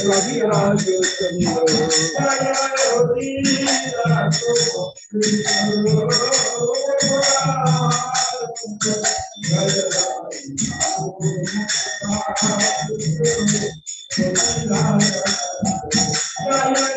कविराज राधे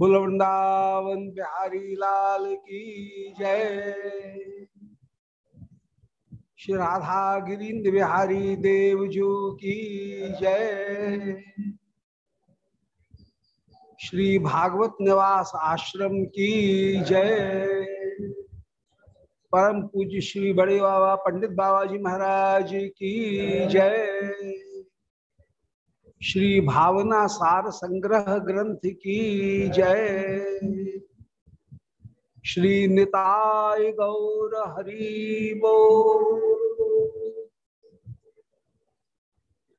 बुल वृंदावन बिहारी लाल की जय। श्री राधा गिरीन्द्र बिहारी देवजू की जय। श्री भागवत निवास आश्रम की जय। परम पूज्य श्री बड़े बाबा पंडित बाबा जी महाराज की जय। श्री भावना सार संग्रह ग्रंथ की जय। श्री निताय गौर हरिबो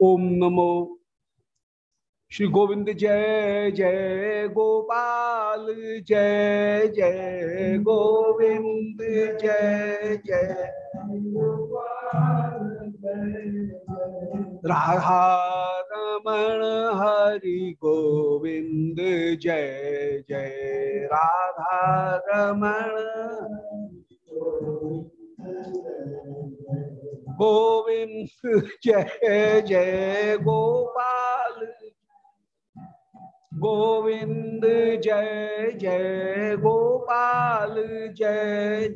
ओम नमो। श्री गोविंद जय जय गोपाल, जय जय गोविंद, जय जय। राधा रमण हरि गोविंद, जय जय। राधा रमण। गोविंद, जय जय। गोपाल। गोविंद, जय जय। गोपाल, जय।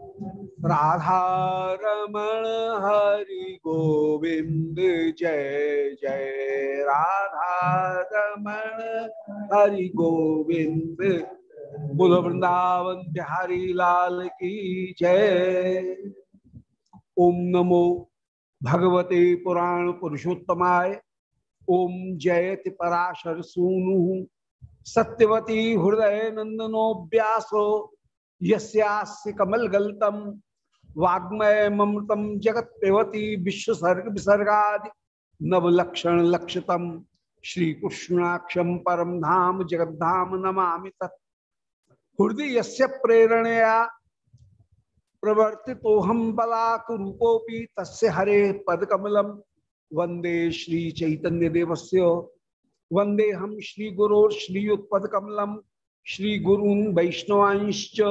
राधा रमण हरि गोविंद जय जय। राधा रमण हरि गोविंद। बुध वृंदावन बिहारी लाल की जय। ओम नमो भगवते पुराण पुरुषोत्तमाय। ओम जयति पराशर सूनु। सत्यवती हृदय नंदनो व्यासो। यस्यास्य कमल वाग्मय ममृतम जगत पेवती विश्वसर्ग विसर्गा नवलक्षण लक्षतम। श्री कृष्णाक्षम परम धाम जगद्धाम नमामि तत्। हृदय यस्य प्रेरणया प्रवर्तितोहम बलाक रूपोपि तस्य हरे पदकमलम वंदे श्री चैतन्य देवस्य वंदे हम श्री गुरोर श्रीयुत्पदकमलम श्री गुरून वैष्णवांश्च।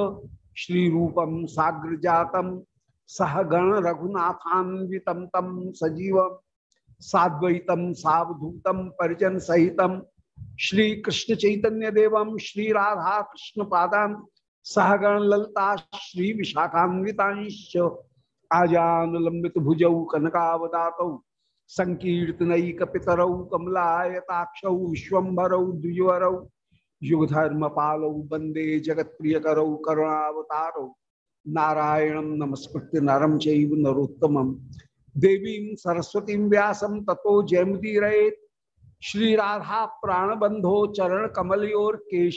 श्री रूपम साग्र जातम सह गण रघुनाथान्वितम तम सजीव साद्वैतम सावधूतम परिजन सहितम श्री कृष्ण चैतन्य देवम श्री राधा कृष्ण पादान सहगण ललता, श्री विशाखान्वितांश आजान लंबित भुजौ, कनकावदात संकीर्तनक पितरौ कमलायताक्ष, विश्वभरौ, द्विजवरौ युग धर्म पालो वंदे जगत प्रिय करो करुणावतारो नारायण नमस्कृत्य नरम चैव नरोत्तम। देवी सरस्वती व्यासम ततो श्री राधा प्राणबंधो चरण कमलोर के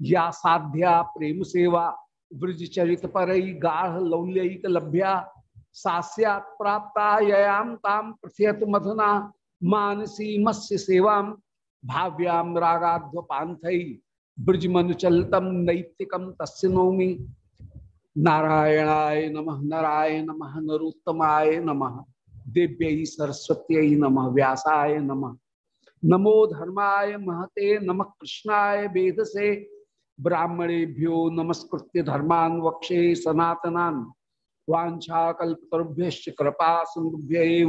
या साध्या प्रेम सेवा ब्रज चरित पर गाढ़ लौल्यक लभ्या सास्यात प्राप्ता ययाम मानसी मत्स्य सेवाम भाव्याम रागाध्व पांथई ब्रज चलतम नैतिकम तस्य नौमी। नारायणाय नमः नारायण नमः, नरोत्तमाय नमः। दिव्य सरस्वत्य नमः, व्यासाय नमः। नमो धर्माय महते, नमः कृष्णाय वेद से ब्राह्मणेभ्यो नमस्कृत्य धर्मान वक्षे सनातनान। वाछाकुभ्य कृपा सिंधुभ्य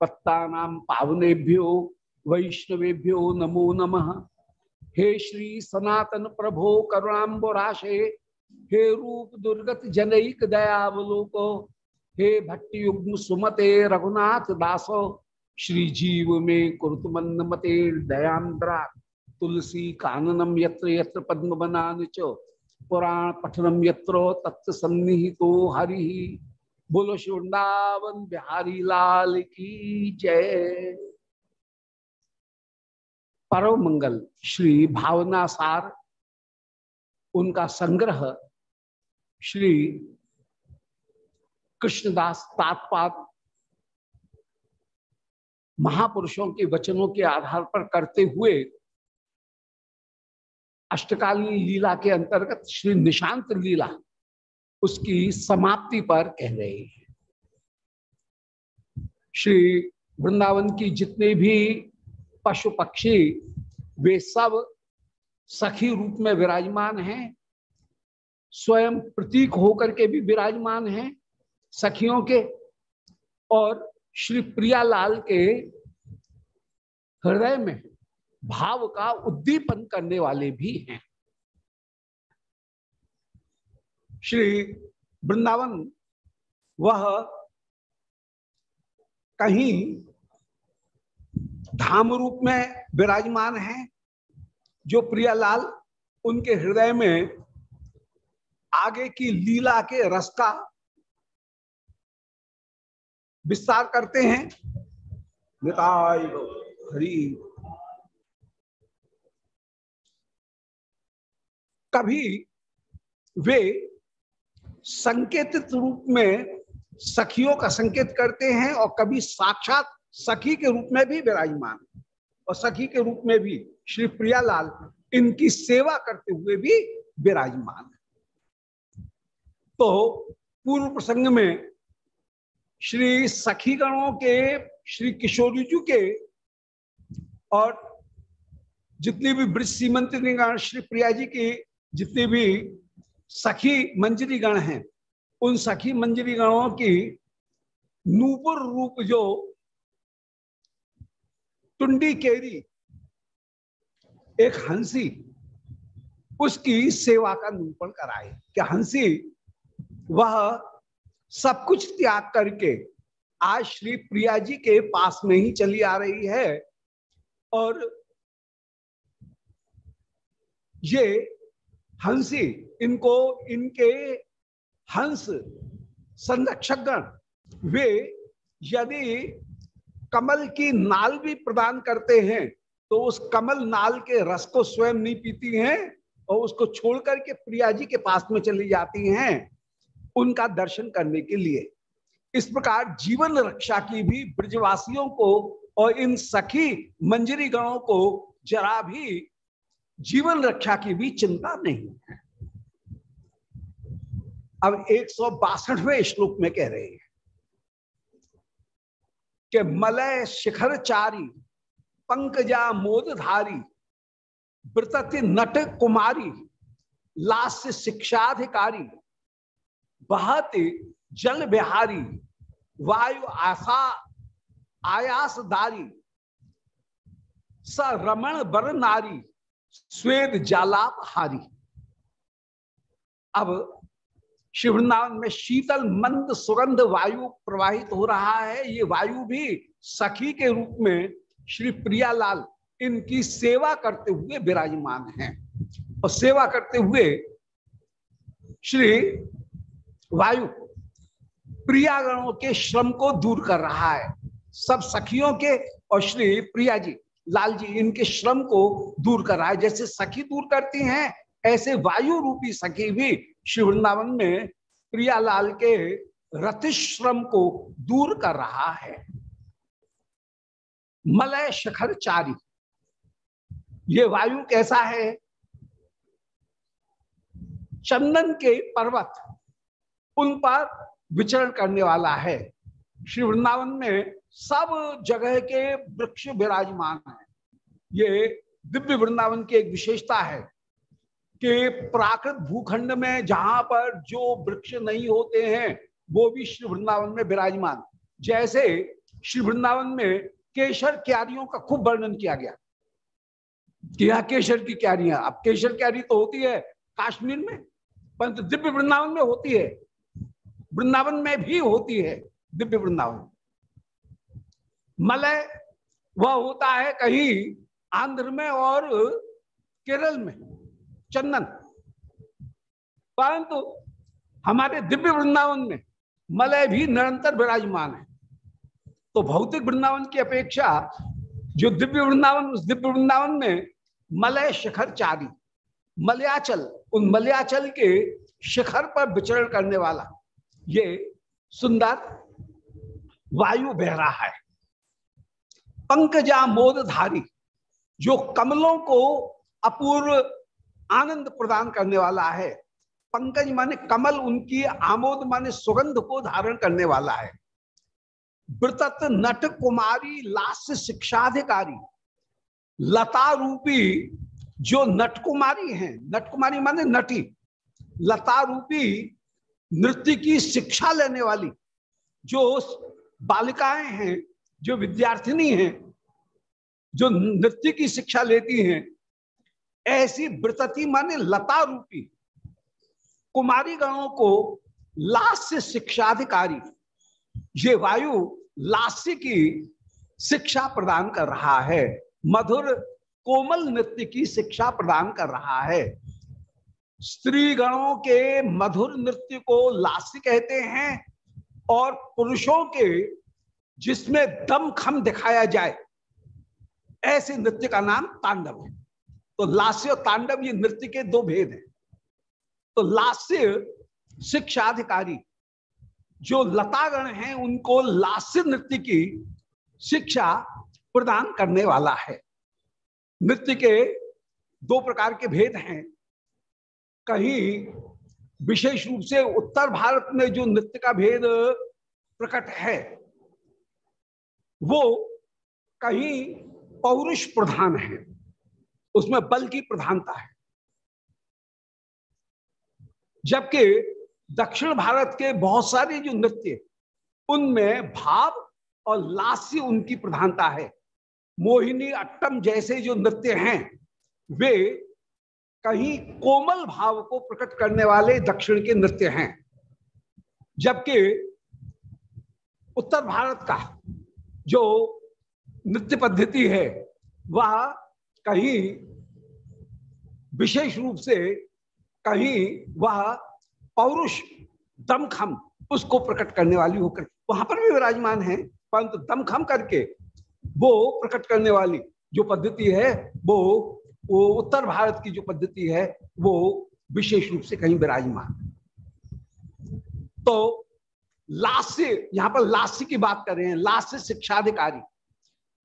पत्ता पावनेभ्यो, वैष्णवेभ्यो नमो नमः। हे श्री सनातन प्रभो करुणाबराशे हे रूप दुर्गत जनक दयावलोक, हे भट्टी युग्म सुमते रघुनाथ दासो, श्री जीव में कुरुत मंद मते दयांद्रा तुलसी काननम यत्र यत्र पद्म बनान पुराण पठनम यत्र तत्व सन्निहितो हरि। बोलो वृंदावन बिहारी लाल की जय। परम मंगल श्री भावना सार उनका संग्रह श्री कृष्णदास तात्पाद महापुरुषों के वचनों के आधार पर करते हुए अष्टकालीन लीला के अंतर्गत श्री निशांत लीला उसकी समाप्ति पर कह रहे हैं। श्री वृंदावन की जितने भी पशु पक्षी वे सब सखी रूप में विराजमान हैं। स्वयं प्रतीक होकर के भी विराजमान हैं सखियों के। और श्री प्रियालाल के हृदय में भाव का उद्दीपन करने वाले भी हैं। श्री वृंदावन, वह कहीं धाम रूप में विराजमान है, जो प्रियालाल उनके हृदय में आगे की लीला के रस का विस्तार करते हैं। निताय हरी। कभी वे संकेतित रूप में सखियों का संकेत करते हैं और कभी साक्षात सखी के रूप में भी विराजमान, और सखी के रूप में भी श्री प्रियालाल इनकी सेवा करते हुए भी विराजमान। तो पूर्व प्रसंग में श्री सखी गणों के, श्री किशोरी जी के, और जितनी भी ब्रज सीमंत गण, श्री प्रिया जी की जितनी भी सखी मंजरी गण हैं, उन सखी मंजरी गणों की नूपुर रूप जो टुंडी केरी, एक हँसी, उसकी सेवा का निरूपण कराए कि हँसी, वह सब कुछ त्याग करके आज श्री प्रिया जी के पास में ही चली आ रही है और ये हँसी, इनको, इनके हंस संरक्षक गण वे यदि कमल की नाल भी प्रदान करते हैं तो उस कमल नाल के रस को स्वयं नहीं पीती हैं और उसको छोड़ करके प्रिया जी के पास में चली जाती हैं उनका दर्शन करने के लिए। इस प्रकार जीवन रक्षा की भी ब्रजवासियों को और इन सखी मंजरी गणों को जरा भी जीवन रक्षा की भी चिंता नहीं है। अब एक श्लोक में कह रहे हैं। कि मलय शिखर चारी, पंकजा मोदधारी वृतति नट कुमारी लास्य शिक्षाधिकारी, बहति जल बिहारी, वायु आशा आयासदारी स रमण बर नारी, स्वेद जालाप हारी। अब शिवृंदावन में शीतल, मंद, सुगंध, वायु प्रवाहित हो रहा है। ये वायु भी सखी के रूप में श्री प्रियालाल इनकी सेवा करते हुए विराजमान हैं। और सेवा करते हुए श्री वायु प्रियागणों के श्रम को दूर कर रहा है। सब सखियों के और श्री प्रिया जी, लाल जी इनके श्रम को दूर कर रहा है। जैसे सखी दूर करती हैं, ऐसे वायु रूपी सखी भी श्री वृंदावन में प्रियालाल के रतिश्रम को दूर कर रहा है। मलय शिखर चारी। ये वायु कैसा है? चंदन के पर्वत, उन पर विचरण करने वाला है। श्री वृंदावन में सब जगह के वृक्ष विराजमान है। ये दिव्य वृंदावन की एक विशेषता है। कि प्राकृत भूखंड में जहाँ पर जो वृक्ष नहीं होते हैं, वो भी श्री वृंदावन में विराजमान। जैसे श्री वृंदावन में केशर क्यारियों का खूब वर्णन किया गया। कि यहाँ केशर की क्यारियाँ, अब केशर क्यारी तो होती है काश्मीर में, परंतु दिव्य वृंदावन में होती है। वृंदावन में भी होती है दिव्य वृंदावन। मलय वह होता है कहीं आंध्र में और केरल में। चंदन। परंतु हमारे दिव्य वृंदावन में मलय भी निरंतर विराजमान है। तो भौतिक वृंदावन की अपेक्षा जो दिव्य वृंदावन, उस दिव्य वृंदावन में मलय शिखर चारी, मलयाचल, उन मलयाचल के शिखर पर विचरण करने वाला ये सुंदर वायु बह रहा है। पंकजा मोदधारी जो कमलों को अपूर्व आनंद प्रदान करने वाला है। पंकज माने कमल उनकी आमोद माने सुगंध को धारण करने वाला है। वृतत नट कुमारी लास्य शिक्षाधिकारी। लता रूपी जो नट कुमारी है, नट कुमारी माने नटी। लता रूपी नृत्य की शिक्षा लेने वाली, जो बालिकाएँ हैं, जो विद्यार्थिनी हैं, जो नृत्य की शिक्षा लेती हैं ऐसी वृतति माने लता रूपी। कुमारी गणों को लास्य शिक्षाधिकारी, ये वायु लास्य की शिक्षा प्रदान कर रहा है, मधुर कोमल नृत्य की शिक्षा प्रदान कर रहा है। स्त्री गणों के मधुर नृत्य को लास्य कहते हैं और पुरुषों के जिसमें दम खम दिखाया जाए, ऐसे नृत्य का नाम तांडव है। तो लास्य और तांडव ये नृत्य के दो भेद हैं। तो लास्य शिक्षाधिकारी जो लतागण हैं, उनको लास्य नृत्य की शिक्षा प्रदान करने वाला है। नृत्य के दो प्रकार के भेद हैं। कहीं विशेष रूप से उत्तर भारत में जो नृत्य का भेद प्रकट है, वो कहीं पौरुष प्रधान है। उसमें बल की प्रधानता है। जबकि दक्षिण भारत के बहुत सारे जो नृत्य, उनमें भाव और लास्य उनकी प्रधानता है। मोहिनी अट्टम जैसे जो नृत्य हैं, वे कहीं कोमल भाव को प्रकट करने वाले दक्षिण के नृत्य हैं। जबकि उत्तर भारत का जो नृत्य पद्धति है, वह कहीं विशेष रूप से कहीं वह पौरुष दमखम उसको प्रकट करने वाली होकर, वहाँ पर भी विराजमान है, परंतु दमखम करके वो प्रकट करने वाली जो पद्धति है, वो वो उत्तर भारत की जो पद्धति है, वो विशेष रूप से कहीं विराजमान। तो लास्य, यहाँ पर लास्य की बात कर रहे हैं, लास्य शिक्षाधिकारी,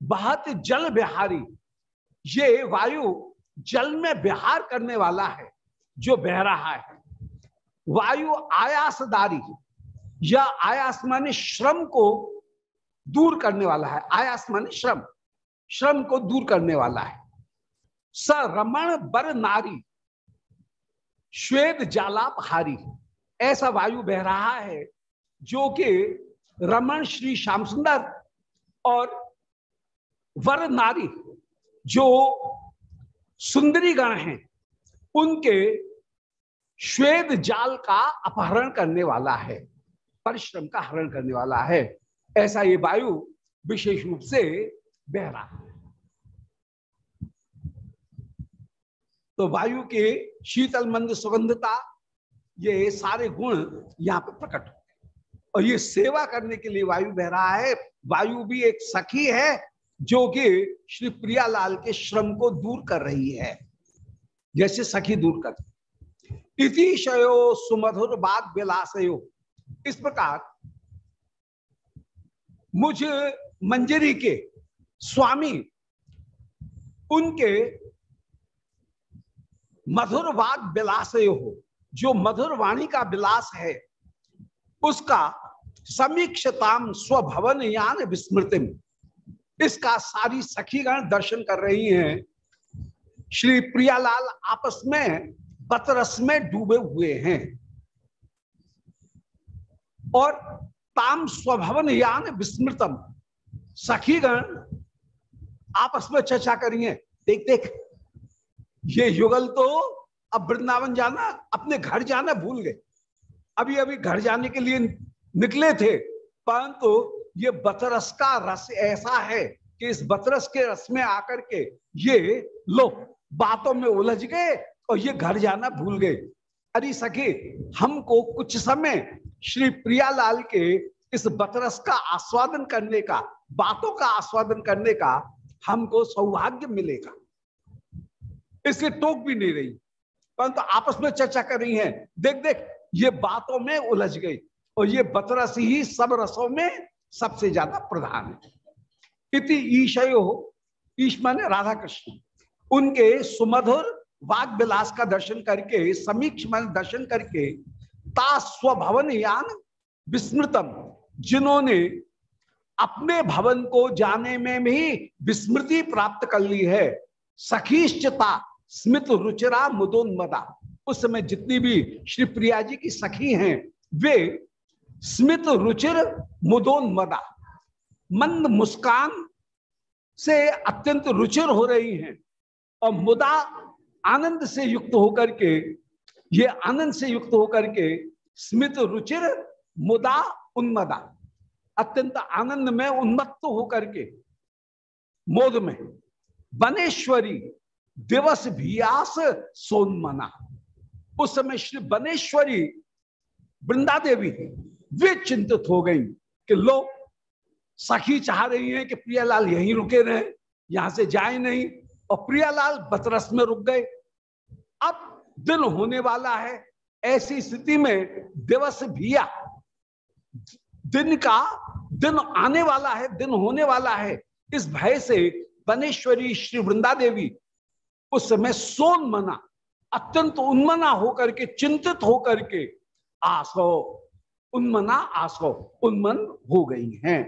बहुत जल बिहारी ये वायु जल में बिहार करने वाला है, जो बह रहा है। वायु आयासदारी, या आयास माने श्रम को दूर करने वाला है। आयास माने श्रम श्रम को दूर करने वाला है। स रमण बर नारी, श्वेत जालाप हारी। ऐसा वायु बह रहा है, जो कि रमण श्री श्याम सुंदर और वर नारी जो सुंदरी गण हैं, उनके श्वेत जाल का अपहरण करने वाला है, परिश्रम का हरण करने वाला है। ऐसा ये वायु विशेष रूप से बह रहा है। तो वायु के शीतल मंद सुगंधता, ये सारे गुण यहाँ पर प्रकट हो। और ये सेवा करने के लिए वायु बह रहा है। वायु भी एक सखी है जो कि श्री प्रियालाल के श्रम को दूर कर रही है, जैसे सखी दूर कर। इति शयो सुमधुर बाग विलासयो। इस प्रकार मुझ मंजरी के स्वामी, उनके मधुर वाग विलास हो। जो मधुर वाणी का विलास है, उसका समीक्षताम स्वभवन यान विस्मृतिम। इसका सारी सखीगण दर्शन कर रही हैं। श्री प्रियालाल आपस में, बतरस में डूबे हुए हैं। और ताम स्वभवन यान विस्मृतम। सखीगण आपस में चर्चा करिए देख देख, ये युगल तो अब वृंदावन जाना, अपने घर जाना भूल गए। अभी अभी घर जाने के लिए निकले थे, परंतु ये बतरस का रस ऐसा है कि इस बतरस के रस में आकर के ये लोग बातों में उलझ गए और ये घर जाना भूल गए। अरे सके हमको कुछ समय श्री प्रियालाल के इस बतरस का आस्वादन करने का, बातों का आस्वादन करने का हमको सौभाग्य मिलेगा। इसलिए टोक भी नहीं रही। परंतु तो आपस में चर्चा कर रही है। देख देख, ये बातों में उलझ गई और ये बतरस ही सब रसों में सबसे ज़्यादा प्रधान है। इति ईशयो ईश माने राधा कृष्ण उनके सुमधुर वाग विलास का दर्शन करके, समीक्ष मन दर्शन करके ता स्वभवन यान विस्मृतम, जिन्होंने अपने भवन को जाने में भी विस्मृति प्राप्त कर ली है। सखीश्चता स्मित रुचिरा मुदोन्मदा। उस समय जितनी भी श्री प्रिया जी की सखी हैं, वे स्मित रुचिर मुदोन्मदा। मंद मुस्कान से अत्यंत रुचिर हो रही हैं और मुदा आनंद से युक्त होकर के, ये आनंद से युक्त होकर के स्मित रुचिर मुदा उन्मदा। अत्यंत आनंद में उन्मत्त होकर के मोद में बनेश्वरी दिवस भियास सोनमना। उस समय श्री बनेश्वरी वृंदा देवी वे चिंतित हो गई कि लोग सखी चाह रही है कि प्रियालाल यहीं रुके रहे, यहाँ से जाए नहीं, और प्रियालाल बतरस में रुक गए। अब दिन होने वाला है, ऐसी स्थिति में दिवस भिया। दिन का दिन आने वाला है, दिन होने वाला है। इस भय से बनेश्वरी श्री वृंदा देवी उस समय सोन मना, अत्यंत उन्मना होकर के, चिंतित होकर के आसो उन्मना आसो उन्मन हो गई हैं।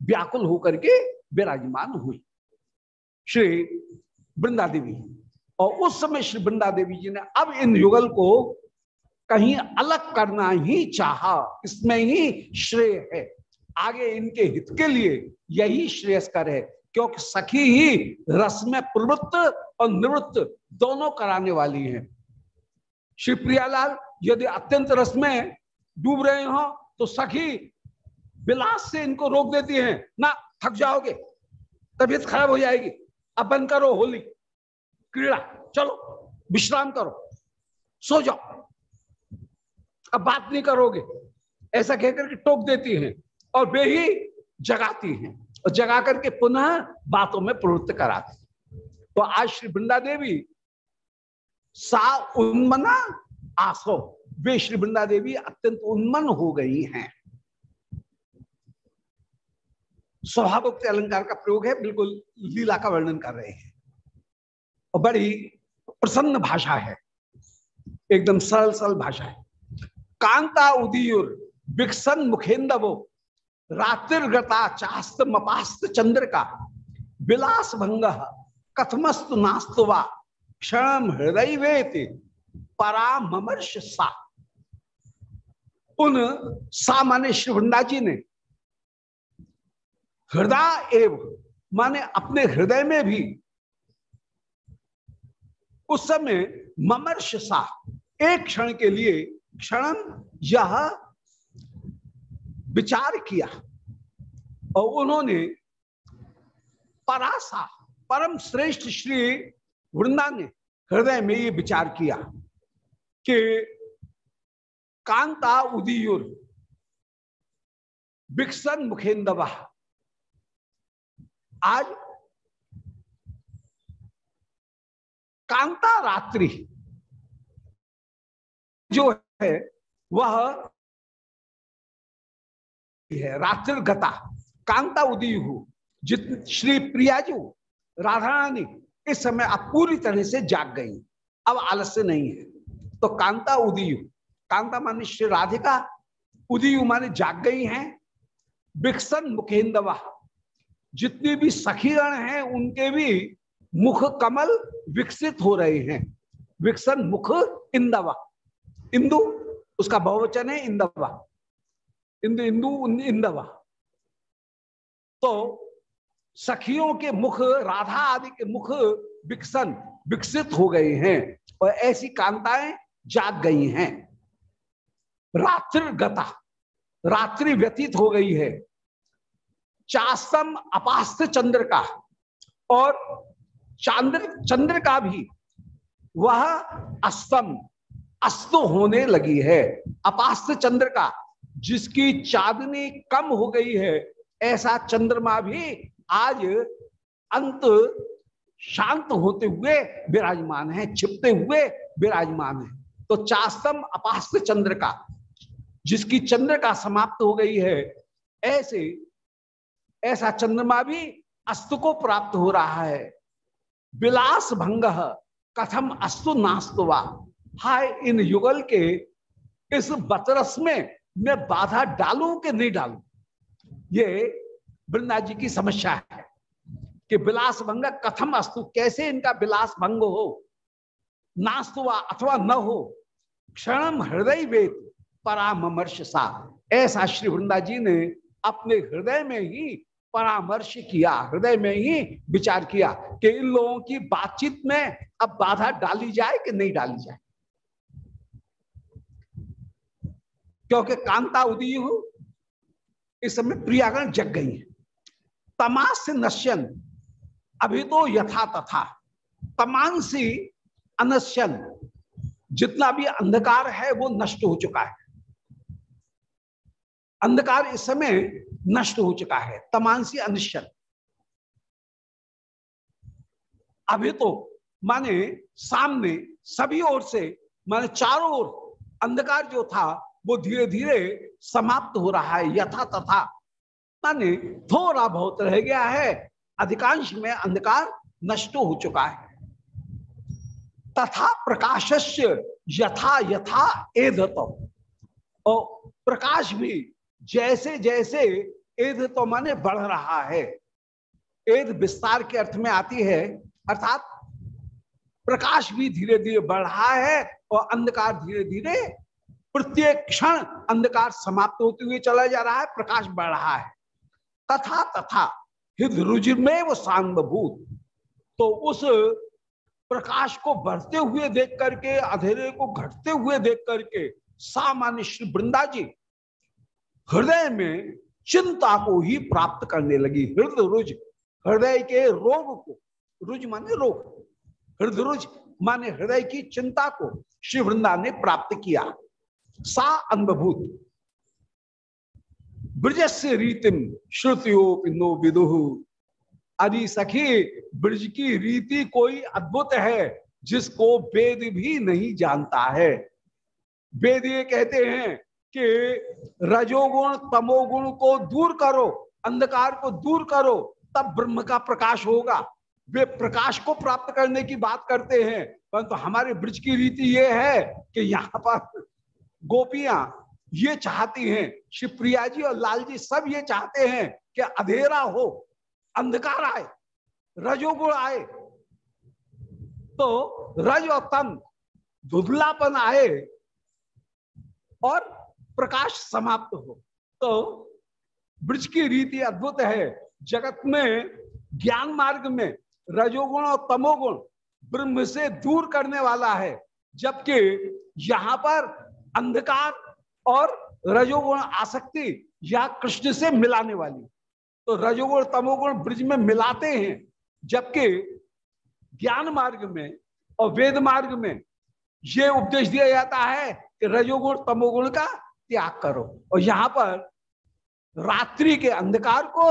व्याकुल होकर के विराजमान हुई। श्री वृंदा देवी और उस समय श्री वृंदा देवी जी ने अब इन युगल को कहीं अलग करना ही चाहा, इसमें ही श्रेय है। आगे इनके हित के लिए यही श्रेयस्कर है, क्योंकि सखी ही रस में प्रवृत्त और निवृत्त दोनों कराने वाली हैं। श्री प्रियालाल, यदि अत्यंत रस में डूब रहे हो तो सखी विलास से इनको रोक देती हैं। ना, थक जाओगे, तबीयत खराब हो जाएगी। अब बंद करो होली, क्रीड़ा, चलो, विश्राम करो, सो जाओ। अब बात नहीं करोगे, ऐसा कहकर के टोक देती हैं और वे ही जगाती हैं और जगा करके पुनः बातों में प्रवृत्त कराती तो आज श्री वृंदा देवी सा उन्मना आसो। वे श्री वृंदा देवी अत्यंत उन्मन हो गई हैं। स्वभावोक्त अलंकार का प्रयोग है, बिल्कुल लीला का वर्णन कर रहे हैं। और बड़ी प्रसन्न भाषा है, एकदम सरल सरल भाषा है। कांता उदीर विकसन मुखेन्दवो रात्रिगता चास्त मपास्त चंद्र का विलास भंग कथमस्तु नास्तवा क्षण हृदय वेति परामर्श सा। उन सामान्य श्री जी ने. हृदय एव, माने अपने हृदय में भी. उस समय ममर्ष सा एक क्षण के लिए क्षण यह विचार किया. और उन्होंने परासा, परम श्रेष्ठ श्री वृंदा ने हृदय में ये विचार किया कि कांता उदीयुर। विकसन मुखेंदवा आज कांता रात्रि जो है, वह है रात्रि गता। कांता उदय हु जित श्री प्रिया जी राधा रानी इस समय अब पूरी तरह से जाग गई। अब आलस्य नहीं है। तो कांता उदय कांता माने श्री राधिका उदय माने जाग गई हैं। विकसन मुखेंदवा जितनी भी सखीगण हैं, उनके भी मुख कमल विकसित हो रहे हैं। विकसन मुख इंदवा इंदु, उसका बहुवचन है इंदवा इंदु इंदु इंदवा तो सखियों के मुख, राधा आदि के मुख विकसन विकसित हो गए हैं और ऐसी कांताएँ जाग गई हैं। रात्रि गता, रात्रि व्यतीत हो गई है। चास्तम अपास्त चंद्र का, और चांद्र, चंद्र का भी, वह अस्तम, अस्त होने लगी है। अपास्त चंद्र का, जिसकी चांदनी कम हो गई है, ऐसा चंद्रमा भी आज अंत शांत होते हुए विराजमान है, छिपते हुए विराजमान है। तो चास्तम अपास्त चंद्र का जिसकी चंद्र का समाप्त हो गई है, ऐसे, ऐसा चंद्रमा भी अस्त को प्राप्त हो रहा है। विलास भंग, कथम अस्तु नास्तुवा। हाय, इन युगल के, इस बतरस में मैं बाधा डालू कि नहीं डालू? ये वृंदा जी की समस्या है कि विलास भंग कथम अस्तु, कैसे इनका विलास भंग हो? नास्तुवा अथवा न हो क्षण हृदय वेद परामर्श सा ऐसा श्री वृंदा जी ने अपने हृदय में ही परामर्श किया, हृदय में ही विचार किया कि इन लोगों की बातचीत में अब बाधा डाली जाए कि नहीं डाली जाए। क्योंकि कांता उदी हो, इस समय प्रियागण जग गई है। तमास नश्यन, अभी तो यथा तथा। तमांसी अनश्यन, जितना भी अंधकार है वो नष्ट हो चुका है। अंधकार इस समय नष्ट हो चुका है। तमांसी अनिश्चल। अभी तो माने सामने सभी ओर से, माने चारों ओर अंधकार जो था, वो धीरे धीरे समाप्त हो रहा है, यथा तथा। माने थोड़ा बहुत रह गया है, अधिकांश में अंधकार नष्ट हो चुका है। तथा प्रकाशस्य यथा यथा एधत। और प्रकाश भी जैसे जैसे एध तो माने बढ़ रहा है एध विस्तार के अर्थ में आती है, अर्थात प्रकाश भी धीरे धीरे बढ़ रहा है और अंधकार धीरे धीरे प्रत्येक क्षण अंधकार समाप्त होते हुए चला जा रहा है, प्रकाश बढ़ रहा है। तथा तथा हृदय रुजिर में वो सांगभूत तो उस प्रकाश को बढ़ते हुए देख करके, अधेरे को घटते हुए देख करके, सामान्य श्री वृंदा जी हृदय में चिंता को ही प्राप्त करने लगी हृदय रुज। हृदय के रोग को, रुज माने रोग। हृदय रुज माने हृदय की चिंता को श्री वृंदा ने प्राप्त किया। सा अनुभूत ब्रज से रीतिम श्रुतियो पिंदो विदुह अरे सखी, ब्रज की रीति कोई अद्भुत है, जिसको वेद भी नहीं जानता है। वेद ये कहते हैं कि रजोगुण, तमोगुण को दूर करो, अंधकार को दूर करो, तब ब्रह्म का प्रकाश होगा। वे प्रकाश को प्राप्त करने की बात करते हैं, परंतु तो हमारे ब्रज की रीति ये है कि यहाँ पर गोपियाँ ये चाहती हैं, शिवप्रिया जी और लाल जी सब ये चाहते हैं कि अधेरा हो, अंधकार आए, रजोगुण आए। तो रज और तम धुधलापन आए और प्रकाश समाप्त हो। तो ब्रज की रीति अद्भुत है। जगत में, ज्ञान मार्ग में रजोगुण और तमोगुण ब्रह्म से दूर करने वाला है। जबकि यहाँ पर अंधकार और रजोगुण आसक्ति या कृष्ण से मिलाने वाली। तो रजोगुण, तमोगुण ब्रज में मिलाते हैं। जबकि ज्ञान मार्ग में और वेद मार्ग में ये उपदेश दिया जाता है कि रजोगुण, तमोगुण का त्याग करो। और यहाँ पर रात्रि के अंधकार को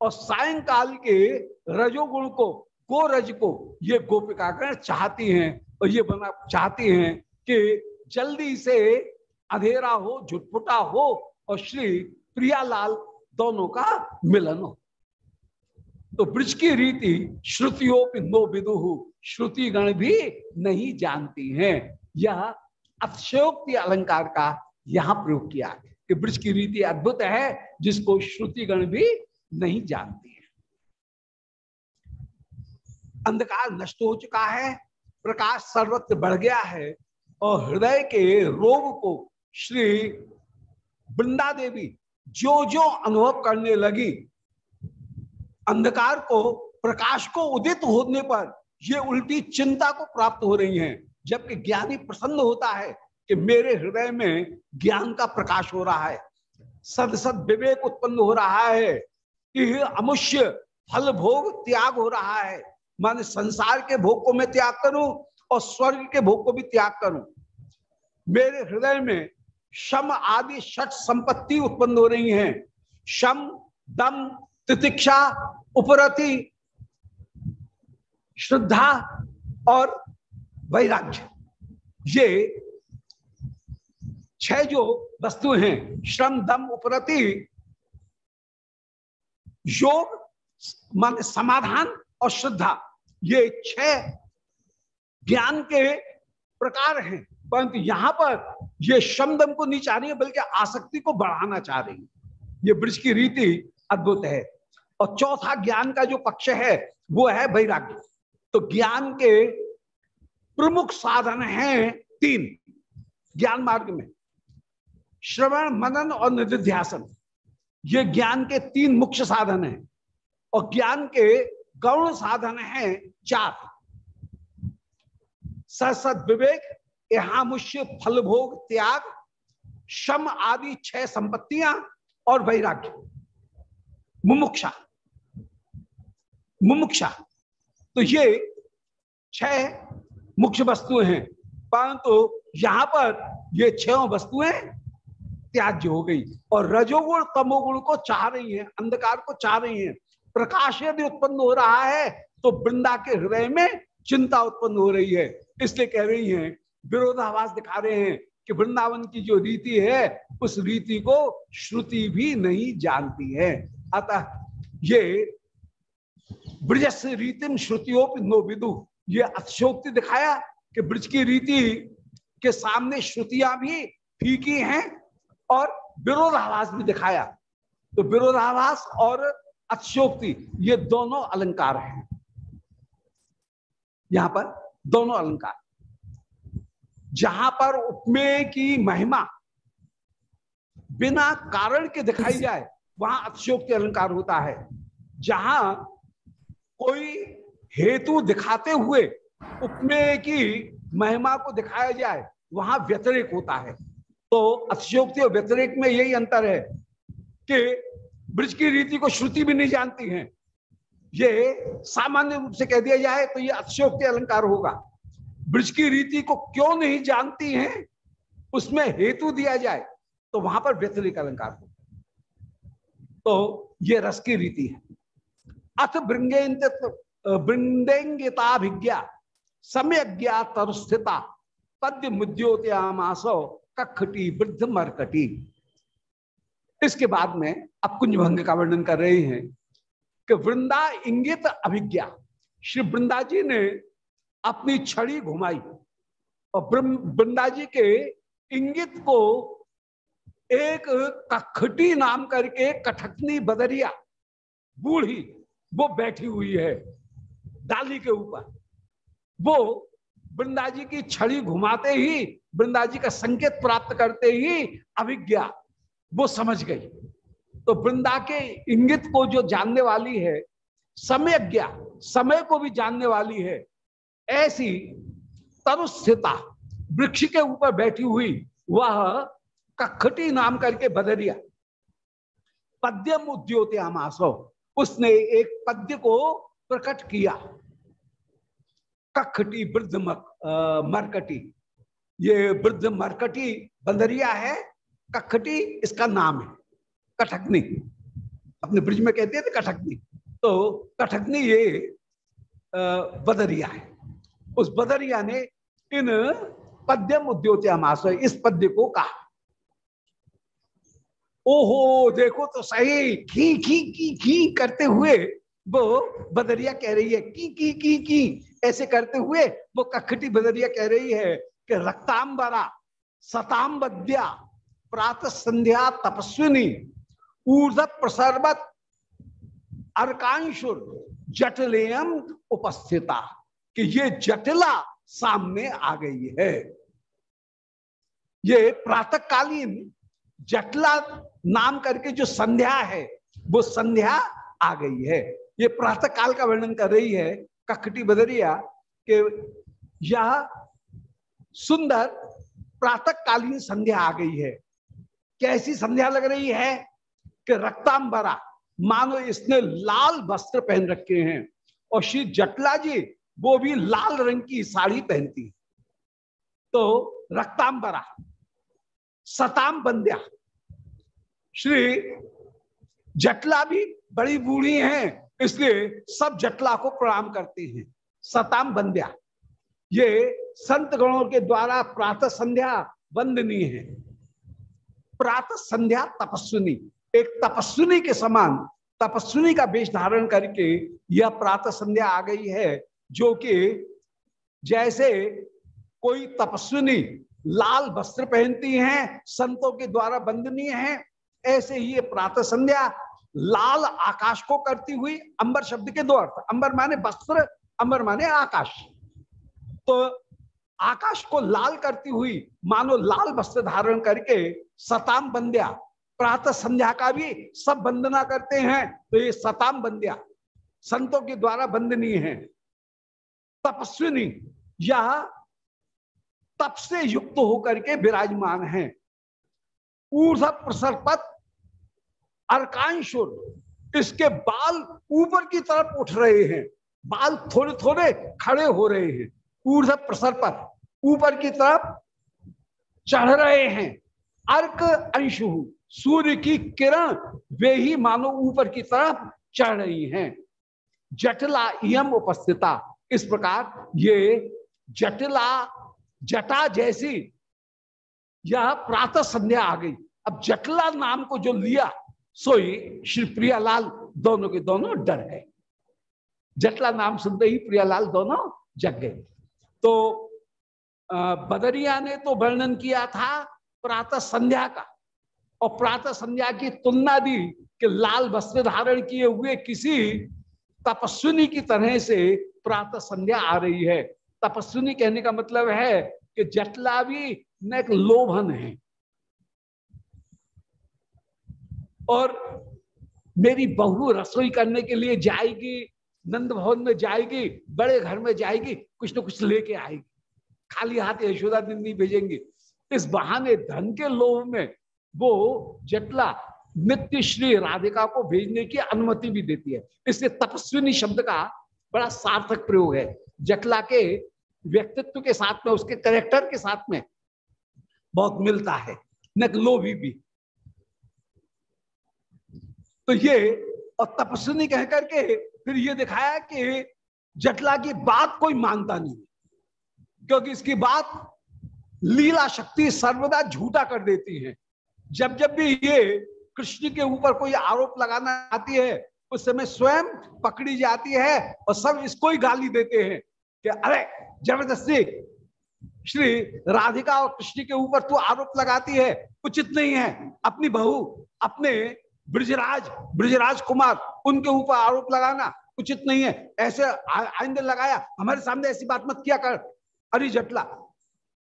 और सायंकाल के रजोगुण को, गोरज को ये गोपिकागण चाहती हैं और ये बना, चाहती हैं कि जल्दी से अंधेरा हो, झुटपुटा हो और श्री प्रियालाल दोनों का मिलन हो। तो ब्रज की रीति श्रुतियों नो विदुहु, श्रुति गण भी नहीं जानती हैं। यह अतिशयोक्ति अलंकार का यहाँ प्रयोग किया कि ब्रज की रीति अद्भुत है, जिसको श्रुति गण भी नहीं जानती है। अंधकार नष्ट हो चुका है, प्रकाश सर्वत्र बढ़ गया है, और हृदय के रोग को श्री वृंदा देवी जो जो अनुभव करने लगी। अंधकार को, प्रकाश को उदित होने पर ये उल्टी चिंता को प्राप्त हो रही हैं, जबकि ज्ञानी प्रसन्न होता है कि मेरे हृदय में ज्ञान का प्रकाश हो रहा है। सद सद विवेक उत्पन्न हो रहा है कि अमुष्य फल भोग त्याग हो रहा है। माने संसार के भोग को मैं त्याग करूँ और स्वर्ग के भोग को भी त्याग करूँ। मेरे हृदय में शम आदि षट संपत्ति उत्पन्न हो रही हैं। शम, दम, तितिक्षा, उपरति, श्रद्धा और वैराग्य। ये छह जो वस्तु हैं, श्रम, दम, उपरति, योग, मान, समाधान और श्रद्धा, ये छह ज्ञान के प्रकार हैं। परंतु यहाँ पर ये शमदम को नहीं चाह रही है, बल्कि आसक्ति को बढ़ाना चाह रही है। ये ब्रज की रीति अद्भुत है। और चौथा ज्ञान का जो पक्ष है, वो है वैराग्य। तो ज्ञान के प्रमुख साधन हैं तीन ज्ञान मार्ग में। श्रवण, मनन और निधिध्यासन। ये ज्ञान के तीन मुख्य साधन हैं और ज्ञान के गौण साधन हैं चार। सत विवेक यहामुष्य फल भोग त्याग, शम आदि छह संपत्तियाँ और वैराग्य। मुमुक्षा। मुमुक्षा। तो ये छह मुख्य वस्तुएँ हैं। परंतु यहाँ पर ये छह वस्तुएँ त्याज्य हो गई। और रजोगुण, तमोगुण को चाह रही है, अंधकार को चाह रही है। प्रकाश यदि उत्पन्न हो रहा है तो वृंदा के हृदय में चिंता उत्पन्न हो रही है। इसलिए कह रही हैं, विरोधाभास दिखा रहे हैं कि वृंदावन की जो रीति है, उस रीति को श्रुति भी नहीं जानती है। अतः ये ब्रज से रीतिम श्रुतियों नो विदु। ये अतिशोक्ति दिखाया कि ब्रज की रीति के सामने श्रुतियाँ भी फीकी हैं और विरोधाभास भी दिखाया। तो विरोधाभास और अक्षोक्ति ये दोनों अलंकार हैं। यहाँ पर दोनों अलंकार। जहाँ पर उपमेय की महिमा बिना कारण के दिखाई जाए, वहाँ अतिशोक्ति अलंकार होता है। जहाँ कोई हेतु दिखाते हुए उपमेय की महिमा को दिखाया जाए, वहाँ व्यतिरिक होता है। तो अतिशोक्ति और व्यतिरिक में यही अंतर है कि ब्रज की रीति को श्रुति भी नहीं जानती है। ये सामान्य रूप से कह दिया जाए तो ये अतिशोक्ति अलंकार होगा। ब्रज की रीति को क्यों नहीं जानती हैं, उसमें हेतु दिया जाए तो वहाँ पर व्यतिरिक अलंकार हो तो ये रस की रीति है। अथ वृंदेंगिताभिज्ञा सम्यज्ञा तरुस्थिता पद्य मुद्योत्यामासो कखटी, वृद्ध मरकटी। इसके बाद में अब कुंज भंग का वर्णन कर रहे हैं कि वृंदा इंगित अभिज्ञा। श्री वृंदा जी ने अपनी छड़ी घुमाई और वृंदा जी के इंगित को एक कखटी नाम करके कठकनी बदरिया बूढ़ी, वो बैठी हुई है डाली के ऊपर। वो वृंदा जी की छड़ी घुमाते ही वृंदा जी का संकेत प्राप्त करते ही अभिज्ञा वो समझ गई। तो वृंदा के इंगित को जो जानने वाली है, समय ज्ञा समय को भी जानने वाली है, ऐसी तरुस्थिता वृक्ष के ऊपर बैठी हुई, वह कखटी नाम करके बदरिया, पद्यम उद्योत्यामासो उसने एक पद्य को प्रकट किया। कखटी वृद्ध मरकटी ये वृद्ध मरकटी बंदरिया है, कखटी, इसका नाम है। कठकनी। अपने ब्रिज में कहते हैं कठकनी। तो कठकनी ये बदरिया है। उस बदरिया ने इन पद्यम उद्योत्यामाशय इस पद्य को कहा। ओहो, देखो तो सही की की की की करते हुए वो बदरिया कह रही है, की की की की, ऐसे करते हुए वो कखटी बदरिया कह रही है कि रक्तांबरा सताम्बद्या प्रात संध्या तपस्विनी ऊर्ध प्रसर्वत, अर्कांशुर जटलेयम उपस्थिता, कि ये जटिला सामने आ गई है। ये प्रातकालीन जटला नाम करके जो संध्या है, वो संध्या आ गई है। ये प्रातः काल का वर्णन कर रही है कखटी बदरिया, के यह सुंदर प्रातः कालीन संध्या आ गई है। कैसी संध्या लग रही है कि रक्तांबरा, मानो इसने लाल वस्त्र पहन रखे हैं और श्री जटला जी, वो भी लाल रंग की साड़ी पहनती तो रक्तांबरा सताम बंद्या श्री जटला भी बड़ी बूढ़ी हैं, इसलिए सब जटला को प्रणाम करते हैं। सताम बंद्या ये संत गणों के द्वारा प्रातः संध्या वंदनीय है। प्रातः संध्या तपस्विनी, एक तपस्विनी के समान, तपस्विनी का वेश धारण करके यह प्रातः संध्या आ गई है, जो कि जैसे कोई तपस्विनी लाल वस्त्र पहनती हैं, संतों के द्वारा वंदनीय है, ऐसे ही ये प्रातः संध्या लाल आकाश को करती हुई, अंबर शब्द के दो अर्थ, अंबर माने वस्त्र, अंबर माने आकाश। तो आकाश को लाल करती हुई, मानो लाल वस्त्र धारण करके सताम बंद्या प्रातः संध्या का भी सब वंदना करते हैं तो ये सताम बंद्या संतों के द्वारा वंदनीय है। तपस्विनी, यह तप से युक्त होकर के विराजमान है। ऊर्ध प्रसरपत, अर्कांशुर, इसके बाल ऊपर की तरफ़ उठ रहे हैं, बाल थोड़े थोड़े खड़े हो रहे हैं। ऊर्ध प्रसरपत ऊपर की तरफ़ चढ़ रहे हैं। अर्क अंशु, सूर्य की किरण वे ही मानो ऊपर की तरफ़ चढ़ रही हैं। जटला यम उपस्थिता, इस प्रकार ये जटला, जटा जैसी यह प्रातः संध्या आ गई। अब जटला नाम को जो लिया, सोई, श्री प्रियालाल दोनों के दोनों डर गए। जटला नाम सुनते ही प्रियालाल दोनों जग गए। तो बदरिया ने तो वर्णन किया था प्रातः संध्या का। और प्रातः संध्या की तुलना दी कि लाल वस्त्र धारण किए हुए किसी तपस्विनी की तरह से प्रातः संध्या आ रही है। तपस्विनी कहने का मतलब है कि जटला भी न एक लोभन है। और मेरी बहू रसोई करने के लिए जाएगी नंद भवन में जाएगी, बड़े घर में जाएगी, कुछ ना कुछ लेके आएगी। खाली हाथ यशोदा नहीं भेजेंगे। इस बहाने धन के लोभ में वो जटला नित्य श्री राधिका को भेजने की अनुमति भी देती है। इसलिए तपस्विनी शब्द का बड़ा सार्थक प्रयोग है। जटला के व्यक्तित्व के साथ में, उसके करेक्टर के साथ में बहुत मिलता है, न लोभी भी। तो ये, और तपस्विनी कह करके फिर ये दिखाया कि जटला की बात कोई मानता नहीं क्योंकि इसकी बात लीला शक्ति सर्वदा झूठा कर देती है। जब जब भी ये कृष्ण के ऊपर कोई आरोप लगाना आती है, उस समय स्वयं पकड़ी जाती है और सब इसको ही गाली देते हैं कि अरे ज़बरदस्ती, श्री राधिका और कृष्ण के ऊपर तू आरोप लगाती है उचित नहीं है, अपनी बहू, अपने ब्रजराज ब्रजराज कुमार, उनके ऊपर आरोप लगाना उचित नहीं है। ऐसे आइंदे लगाया, हमारे सामने ऐसी बात मत किया कर। अरे जटला,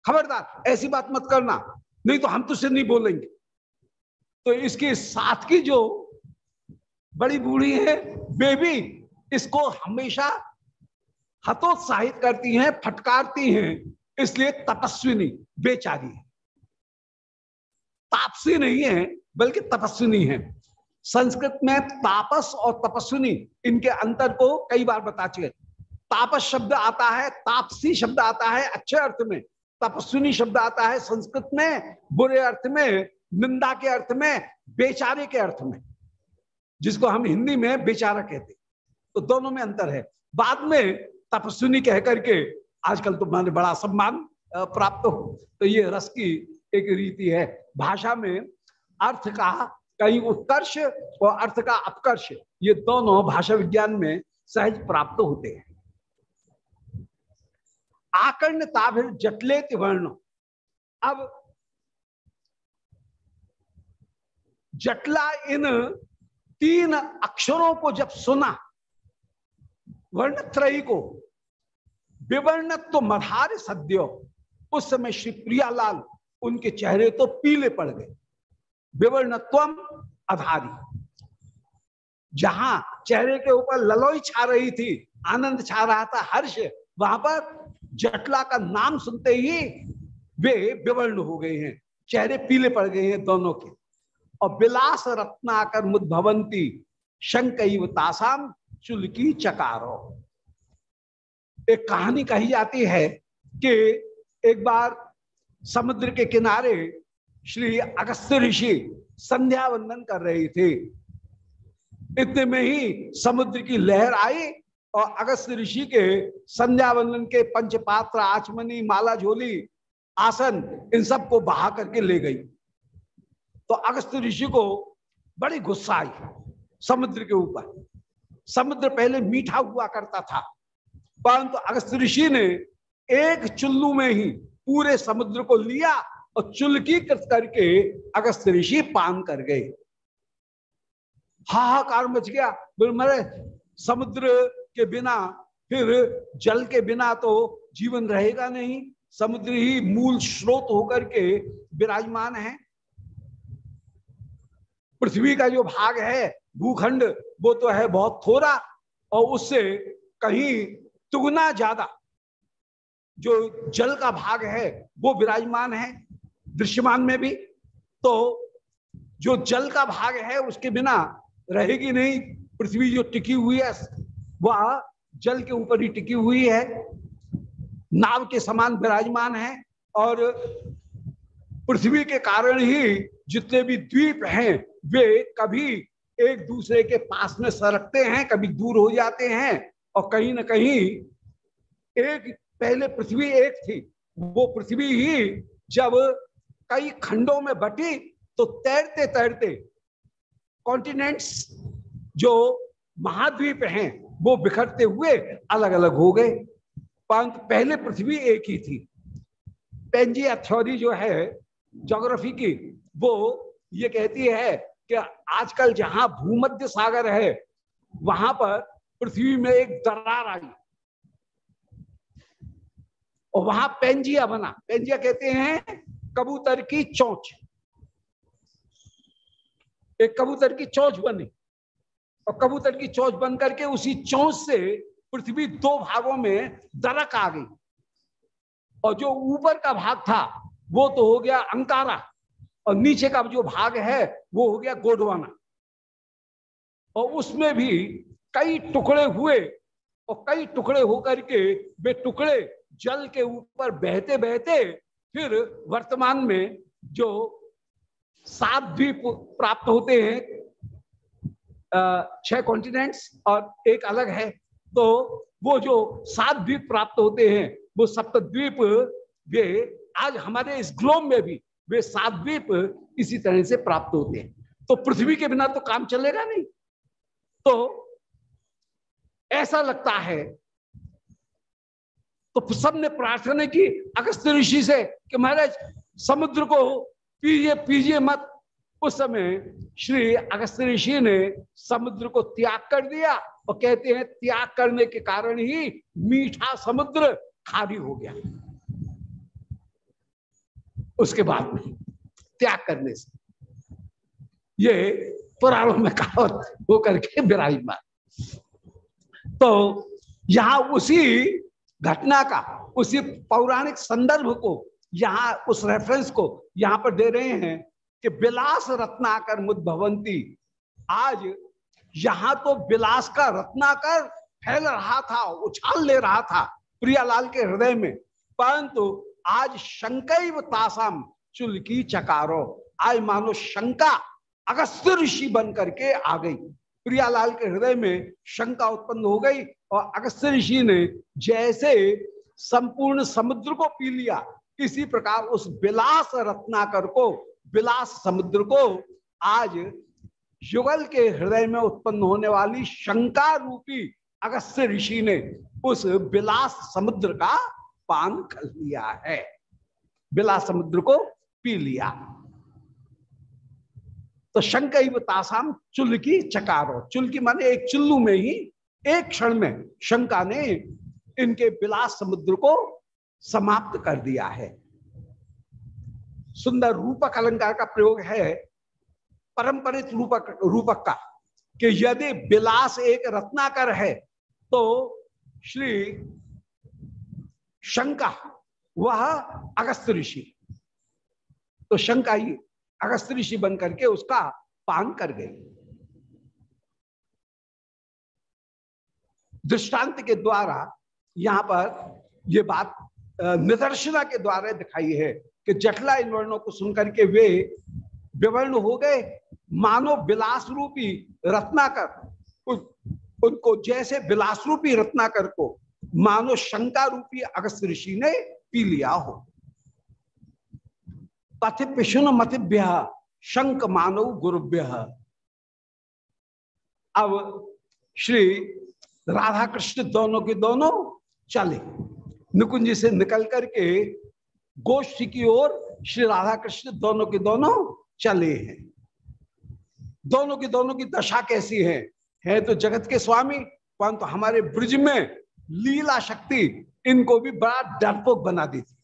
खबरदार, ऐसी बात मत करना, नहीं तो हम तुझसे नहीं बोलेंगे। तो इसके साथ की जो बड़ी बूढ़ी है वे भी इसको हमेशा हतोत्साहित करती हैं, फटकारती हैं, इसलिए तपस्विनी बेचारी तापसी नहीं है, बल्कि तपस्विनी है। संस्कृत में तापस और तपस्विनी, इनके अंतर को कई बार बता चुके तापस शब्द आता है, तापसी शब्द आता है, अच्छे अर्थ में। तपस्विनी शब्द आता है संस्कृत में, बुरे अर्थ में, निंदा के अर्थ में, बेचारे के अर्थ में, जिसको हम हिंदी में बेचारा कहते तो दोनों में अंतर है। बाद में तपस्विनी कह करके आजकल तो मैंने बड़ा सम्मान प्राप्त हो। तो ये रस की एक रीति है। भाषा में अर्थ का कहीं उत्कर्ष और अर्थ का अपकर्ष, ये दोनों भाषा विज्ञान में सहज प्राप्त होते हैं। आकर्ण ताभिर जटले वर्ण। अब जटला इन तीन अक्षरों को जब सुना वर्ण त्रयी को, विवर्णत्व मधार सद्यो, उस समय श्री प्रियालाल उनके चेहरे तो पीले पड़ गए। विवर्णत्व आधारी जहाँ चेहरे के ऊपर ललोई छा रही थी, आनंद छा रहा था, हर्ष, वहाँ पर जटला का नाम सुनते ही वे विवर्ण हो गए हैं। चेहरे पीले पड़ गए हैं दोनों के। और विलास रत्नाकर मुद्भवंती शंक तासाम चुलकी चकारो। एक कहानी कही जाती है कि एक बार समुद्र के किनारे श्री अगस्त ऋषि संध्या वंदन कर रहे थे। इतने में ही समुद्र की लहर आई और अगस्त ऋषि के संध्या वंदन के पंचपात्र, आचमनी, माला झोली, आसन, इन सबको बहा करके ले गई। तो अगस्त ऋषि को बड़ी गुस्सा आई समुद्र के ऊपर। समुद्र पहले मीठा हुआ करता था, परंतु अगस्त ऋषि ने एक चुल्लू में ही पूरे समुद्र को लिया और चुल्की करके अगस्त ऋषि पान कर गए, हाहाकार मच गया। मरे, समुद्र के बिना, फिर जल के बिना तो जीवन रहेगा नहीं। समुद्र ही मूल स्रोत होकर के विराजमान है। पृथ्वी का जो भाग है, भूखंड, वो तो है बहुत थोड़ा, और उससे कहीं तुगना ज़्यादा जो जल का भाग है, वो विराजमान है। दृश्यमान में भी तो जो जल का भाग है उसके बिना रहेगी नहीं, पृथ्वी जो टिकी हुई है, वह जल के ऊपर ही टिकी हुई है, नाव के समान विराजमान है, और पृथ्वी के कारण ही जितने भी द्वीप हैं, वे कभी एक दूसरे के पास में सरकते हैं, कभी दूर हो जाते हैं, और कहीं ना कहीं एक, पहले पृथ्वी एक थी, वो पृथ्वी ही जब कई खंडों में बटी तो तैरते तैरते कॉन्टिनेंट्स जो महाद्वीप हैं, वो बिखरते हुए अलग अलग हो गए। परंतु पहले पृथ्वी एक ही थी। पेंजिया थ्योरी जो है ज्योग्राफी की, वो ये कहती है कि आजकल जहाँ भूमध्य सागर है, वहाँ पर पृथ्वी में एक दरार आई। और वहाँ पेंजिया बना। पेंजिया कहते हैं कबूतर की चोंच। एक कबूतर की चोंच बनी। और कबूतर की चोंच बन करके उसी चोंच से पृथ्वी दो भागों में दरक आ गई। और जो ऊपर का भाग था, वो तो हो गया अंकारा। और नीचे का जो भाग है, वो हो गया गोडवाना। और उसमें भी कई टुकड़े हुए और कई टुकड़े होकर के वे टुकड़े जल के ऊपर बहते बहते फिर वर्तमान में जो सात द्वीप प्राप्त होते हैं छह कॉन्टिनेंट्स और एक अलग है तो वो जो सात द्वीप प्राप्त होते हैं, वो सप्त द्वीप वे आज हमारे इस ग्लोब में भी, वे सात द्वीप इसी तरह से प्राप्त होते हैं। तो पृथ्वी के बिना तो काम चलेगा नहीं। तो ऐसा लगता है तो सबने प्रार्थना की, अगस्त ऋषि से कि महाराज, समुद्र को पीजिए पीजिए मत। उस समय श्री अगस्त ऋषि ने समुद्र को त्याग कर दिया। और कहते हैं, त्याग करने के कारण ही मीठा समुद्र खाली हो गया। उसके बाद में त्याग करने से। ये पुराणों में कहावत होकर के विराजमान तो यहाँ उसी घटना का, उसी पौराणिक संदर्भ को, यहाँ, उस रेफरेंस को यहाँ पर दे रहे हैं कि विलास रत्नाकर मुद्भवंती, आज यहाँ तो विलास का रत्नाकर फैल रहा था, उछाल ले रहा था प्रियालाल के हृदय में। परंतु आज शंकैव तासाम चुल की चकारो, आज मानो शंका अगस्त ऋषि बन करके आ गई। प्रियालाल के हृदय में शंका उत्पन्न हो गई और अगस्त्य ऋषि ने जैसे संपूर्ण समुद्र को पी लिया इसी प्रकार उस विलास रत्नाकर को विलास समुद्र को आज युगल के हृदय में उत्पन्न होने वाली शंका रूपी अगस्त्य ऋषि ने उस विलास समुद्र का पान कर लिया है विलास समुद्र को पी लिया। तो शंक तासाम चुल की चकारो, चुल की माने एक चुल्लू में ही एक क्षण में शंका ने इनके विलास समुद्र को समाप्त कर दिया है। सुंदर रूपक अलंकार का प्रयोग है, परंपरित रूपक रूपक का, कि यदि विलास एक रत्नाकर है तो श्री शंका, वह अगस्त ऋषि। तो शंका ही अगस्त ऋषि बन करके उसका पान कर गई। दृष्टांत के द्वारा यहाँ पर यह बात निदर्शना के द्वारा दिखाई है कि जटला इन वर्णों को सुनकर के वे विवर्ण हो गए। मानो विलास रूपी रत्नाकर उनको जैसे विलास रूपी रत्नाकर को मानो शंका रूपी अगस्त ऋषि ने पी लिया हो। पथि पिशुन मतिभ्य शंक मानव गुरुभ्य। अब श्री राधा कृष्ण दोनों के दोनों चले। निकुंज से निकल करके गोष्ठी की ओर श्री राधा कृष्ण दोनों के दोनों चले हैं। दोनों की दोनों की दशा कैसी है? है तो जगत के स्वामी, परंतु तो हमारे ब्रिज में लीला शक्ति इनको भी बड़ा डरपोक बना दी थी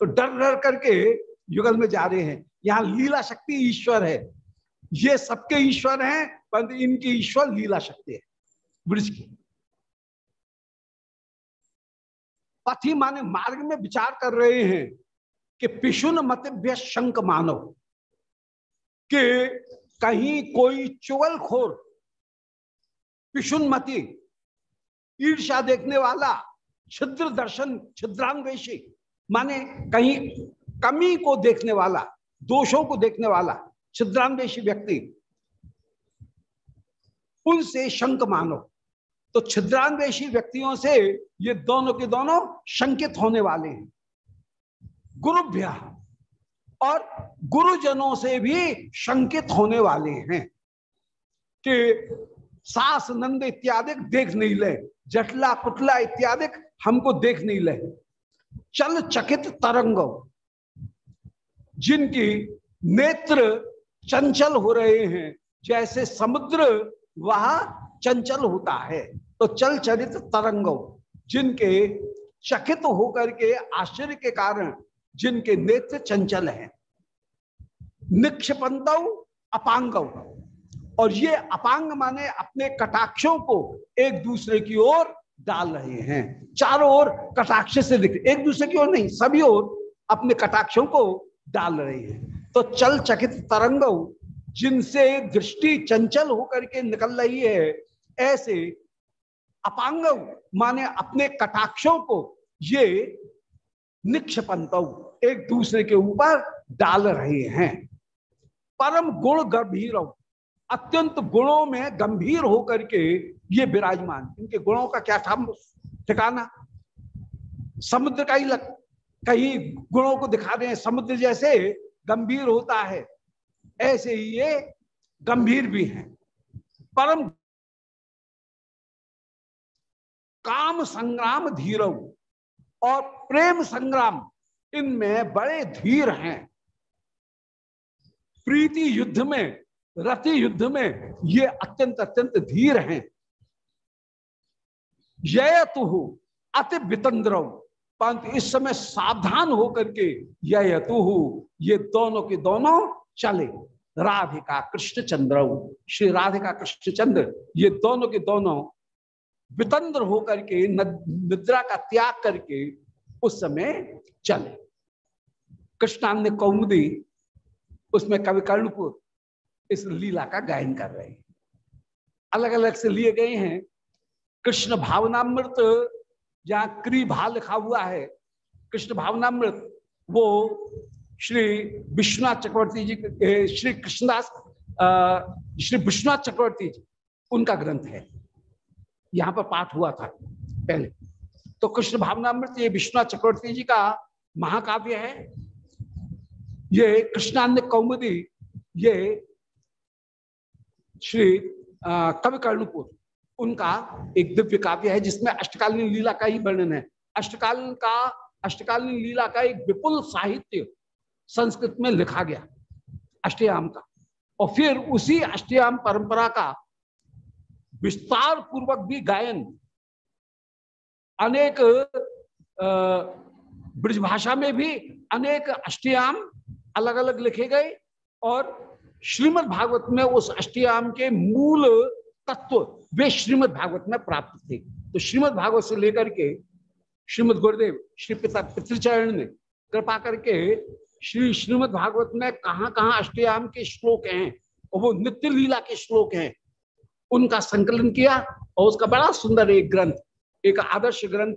तो डर डर करके युगल में जा रहे हैं। यहाँ लीला शक्ति ईश्वर है। ये सबके ईश्वर हैं, परंतु इनकी ईश्वर लीला शक्ति है। की। पथी माने मार्ग में विचार कर रहे हैं कि पिशुन मतभ्य शंक मानव, कि कहीं कोई चुगल खोर पिशुनमति ईर्षा देखने वाला छिद्र दर्शन छिद्रांगवेशी माने कहीं कमी को देखने वाला, दोषों को देखने वाला छिद्रांगवेशी व्यक्ति, उनसे शंक मानो। तो छिद्रांगवेशी व्यक्तियों से ये दोनों के दोनों शंकित होने वाले हैं। गुरुभ्या, और गुरुजनों से भी शंकित होने वाले हैं कि सास नंद इत्यादि देख नहीं ले, जटला कुटला इत्यादि हमको देख नहीं ले। चल चकित तरंग, जिनकी नेत्र चंचल हो रहे हैं, जैसे समुद्र वह चंचल होता है। तो चल चरित तरंग, जिनके चकित होकर के आश्चर्य के कारण जिनके नेत्र चंचल हैं। निक्षपंत, अपांग। और ये अपांग माने अपने कटाक्षों को एक दूसरे की ओर डाल रहे हैं। चारों ओर कटाक्ष से दिख, एक दूसरे की ओर नहीं, सभी ओर अपने कटाक्षों को डाल रहे हैं। तो चल चकित तरंग, जिनसे दृष्टि चंचल होकर के निकल रही है ऐसे अपांग माने अपने कटाक्षों को ये निक्षपंत एक दूसरे के ऊपर डाल रहे हैं। परम गुण गंभीर अत्यंत गुणों में गंभीर होकर के ये विराजमान। इनके गुणों का क्या था? ठिकाना? समुद्र का ही लग कहीं गुणों को दिखा रहे हैं। समुद्र जैसे गंभीर होता है, ऐसे ही ये गंभीर भी हैं। परम काम संग्राम धीरव और प्रेम संग्राम, इनमें बड़े धीर हैं। प्रीति युद्ध में, रति युद्ध में ये अत्यंत अत्यंत धीर हैं। यह तो अति वितंद्र परंतु इस समय सावधान होकर के यह ये दोनों के दोनों चले। राधिका कृष्ण चंद्र श्री राधिका कृष्ण चंद्र ये दोनों के दोनों वितंद्र होकर के निद्रा का त्याग करके उस समय चले। कृष्णान्य कौमुदी, उसमें कवि कर्णपुर इस लीला का गायन कर रहे हैं। अलग अलग से लिए गए हैं। कृष्ण भावनामृत, जहाँ क्री भा लिखा हुआ है, कृष्ण भावनामृत, वो श्री विश्वनाथ चक्रवर्ती जी श्री कृष्णदास श्री विश्वनाथ चक्रवर्ती जी, उनका ग्रंथ है। यहाँ पर पाठ हुआ था पहले। तो कृष्ण भावनामृत, ये विश्वनाथ चक्रवर्ती जी का महाकाव्य है। ये कृष्णान्य कौमुदी, ये श्री कवि कर्णपुर उनका एक दिव्य काव्य है, जिसमें अष्टकालीन लीला का ही वर्णन है। अष्टकालीन का, अष्टकालीन लीला का एक विपुल साहित्य संस्कृत में लिखा गया, अष्टयाम का। और फिर उसी अष्टयाम परंपरा का विस्तार पूर्वक भी गायन। अनेक ब्रजभाषा में भी अनेक अष्टयाम अलग अलग लिखे गए और श्रीमद् भागवत में उस अष्टयाम के मूल तत्व वे श्रीमद् भागवत में प्राप्त थे। तो श्रीमद् भागवत से लेकर के श्रीमद गुरुदेव, श्री पिता पितृचरण ने कृपा करके श्री श्रीमद भागवत में कहाँ कहाँ अष्टयाम के श्लोक हैं, और वो नित्य लीला के श्लोक हैं उनका संकलन किया और उसका बड़ा सुंदर एक ग्रंथ, एक आदर्श ग्रंथ,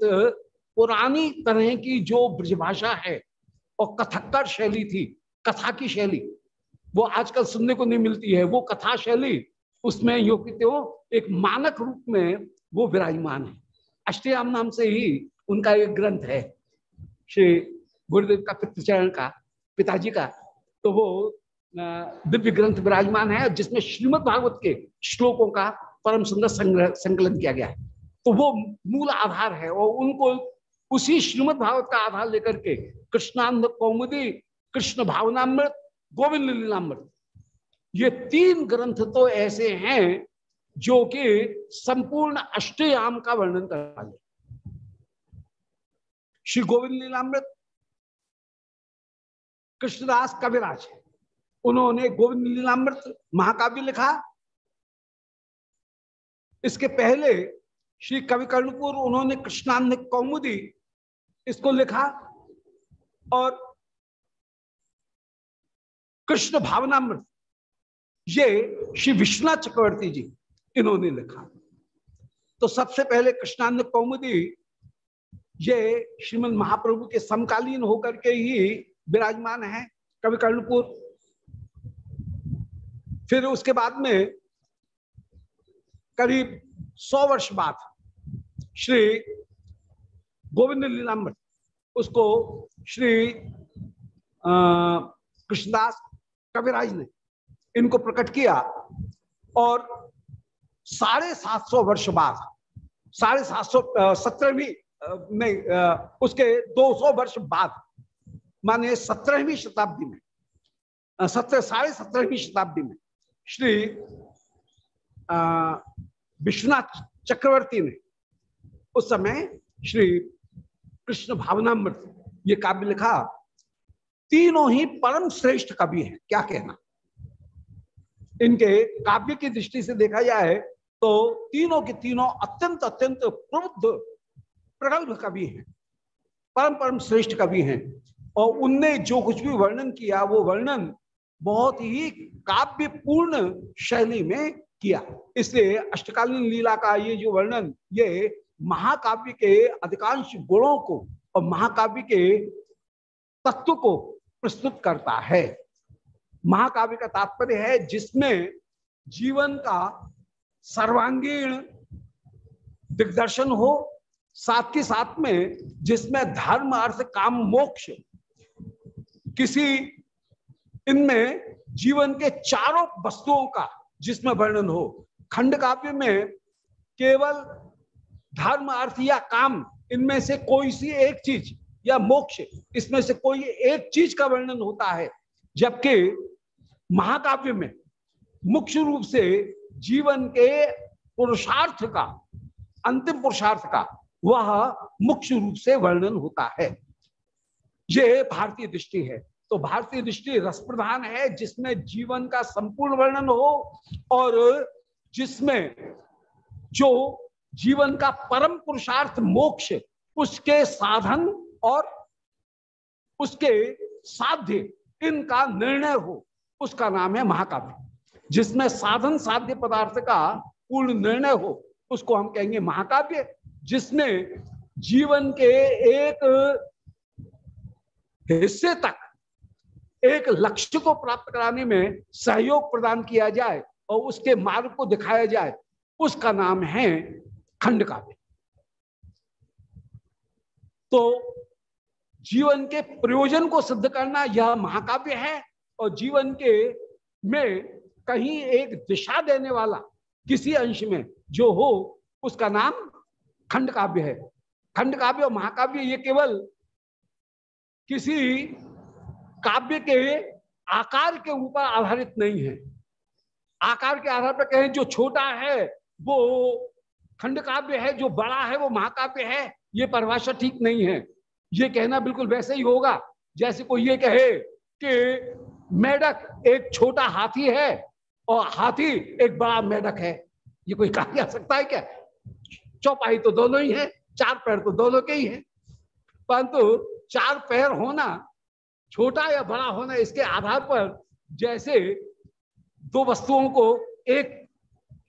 पुरानी तरह की जो ब्रजभाषा है और कथक्कर शैली थी, कथा की शैली, वो आजकल सुनने को नहीं मिलती है। वो कथा शैली, उसमें यो एक मानक रूप में वो विराजमान है। अष्टयाम नाम से ही उनका एक ग्रंथ है, श्री गुरुदेव का पितृचरण का, पिताजी का। तो वो दिव्य ग्रंथ विराजमान है, जिसमें श्रीमद भागवत के श्लोकों का परम सुंदर संग्रह, संकलन किया गया है। तो वो मूल आधार है और उनको उसी श्रीमद भागवत का आधार लेकर के कृष्णानंद कौमुदी, कृष्ण भावनामृत, गोविंद लीलामृत, ये तीन ग्रंथ तो ऐसे हैं जो कि संपूर्ण अष्टयाम का वर्णन कर वाले श्री गोविंद लीलामृत, कृष्णदास कविराज है। उन्होंने गोविंद लीलामृत महाकाव्य लिखा। इसके पहले श्री कवि कर्णपुर, उन्होंने कृष्णान्य कौमुदी इसको लिखा और कृष्ण भावनामृत, ये श्री विश्वनाथ चक्रवर्ती जी इन्होंने लिखा। तो सबसे पहले कृष्णान्य कौमुदी, ये श्रीमद महाप्रभु के समकालीन होकर के ही विराजमान है कवि कर्णपुर। फिर उसके बाद में करीब सौ वर्ष बाद श्री गोविंद लीलामृत उसको श्री कृष्णदास कविराज ने इनको प्रकट किया और साढ़े सात सौ वर्ष बाद, साढ़े सात सौ सत्रहवीं नहीं उसके दो सौ वर्ष बाद, माने सत्रहवीं शताब्दी में सत्रह, साढ़े सत्रहवीं शताब्दी में श्री विश्वनाथ चक्रवर्ती ने उस समय श्री कृष्ण भावनामृत, ये काव्य लिखा, तीनों ही परम श्रेष्ठ कवि हैं। क्या कहना? इनके काव्य की दृष्टि से देखा जाए तो तीनों के तीनों अत्यंत अत्यंत प्रबुद्ध, प्रगल्भ कवि हैं। परम परम श्रेष्ठ कवि हैं। और उनने जो कुछ भी वर्णन किया, वो वर्णन बहुत ही काव्य पूर्ण शैली में किया। इसलिए अष्टकालीन लीला का ये जो वर्णन, ये महाकाव्य के अधिकांश गुणों को और महाकाव्य के तत्व को प्रस्तुत करता है। महाकाव्य का तात्पर्य है जिसमें जीवन का सर्वांगीण दिग्दर्शन हो, साथ के साथ में जिसमें धर्म, अर्थ, काम, मोक्ष किसी इनमें जीवन के चारों वस्तुओं का जिसमें वर्णन हो। खंड काव्य में केवल धर्म, अर्थ या काम, इनमें से कोई सी एक चीज़ या मोक्ष, इसमें से कोई एक चीज़ का वर्णन होता है। जबकि महाकाव्य में मुख्य रूप से जीवन के पुरुषार्थ का, अंतिम पुरुषार्थ का, वह मुख्य रूप से वर्णन होता है। ये भारतीय दृष्टि है। तो भारतीय दृष्टि रस प्रधान है जिसमें जीवन का संपूर्ण वर्णन हो और जिसमें जो जीवन का परम पुरुषार्थ मोक्ष, उसके साधन और उसके साध्य इनका निर्णय हो, उसका नाम है महाकाव्य। जिसमें साधन साध्य पदार्थ का पूर्ण निर्णय हो, उसको हम कहेंगे महाकाव्य। जिसमें जीवन के एक हिस्से तक एक लक्ष्य को प्राप्त कराने में सहयोग प्रदान किया जाए और उसके मार्ग को दिखाया जाए, उसका नाम है खंड काव्य तो जीवन के प्रयोजन को सिद्ध करना यह महाकाव्य है और जीवन के में कहीं एक दिशा देने वाला किसी अंश में जो हो, उसका नाम खंड काव्य है। खंड काव्य और महाकाव्य ये केवल किसी काव्य के आकार के ऊपर आधारित नहीं है। आकार के आधार पर कहें, जो छोटा है, वो खंड काव्य है, जो बड़ा है, वो महाकाव्य है, ये परिभाषा ठीक नहीं है। ये कहना बिल्कुल वैसे ही होगा। जैसे कोई ये कहे कि मेढक एक छोटा हाथी है और हाथी एक बड़ा मेढक है। ये कोई कहा जा सकता है क्या? चौपाई तो दोनों ही है, चार पैर तो दोनों के ही है। परंतु चार पैर होना छोटा या बड़ा होना इसके आधार पर जैसे दो वस्तुओं को एक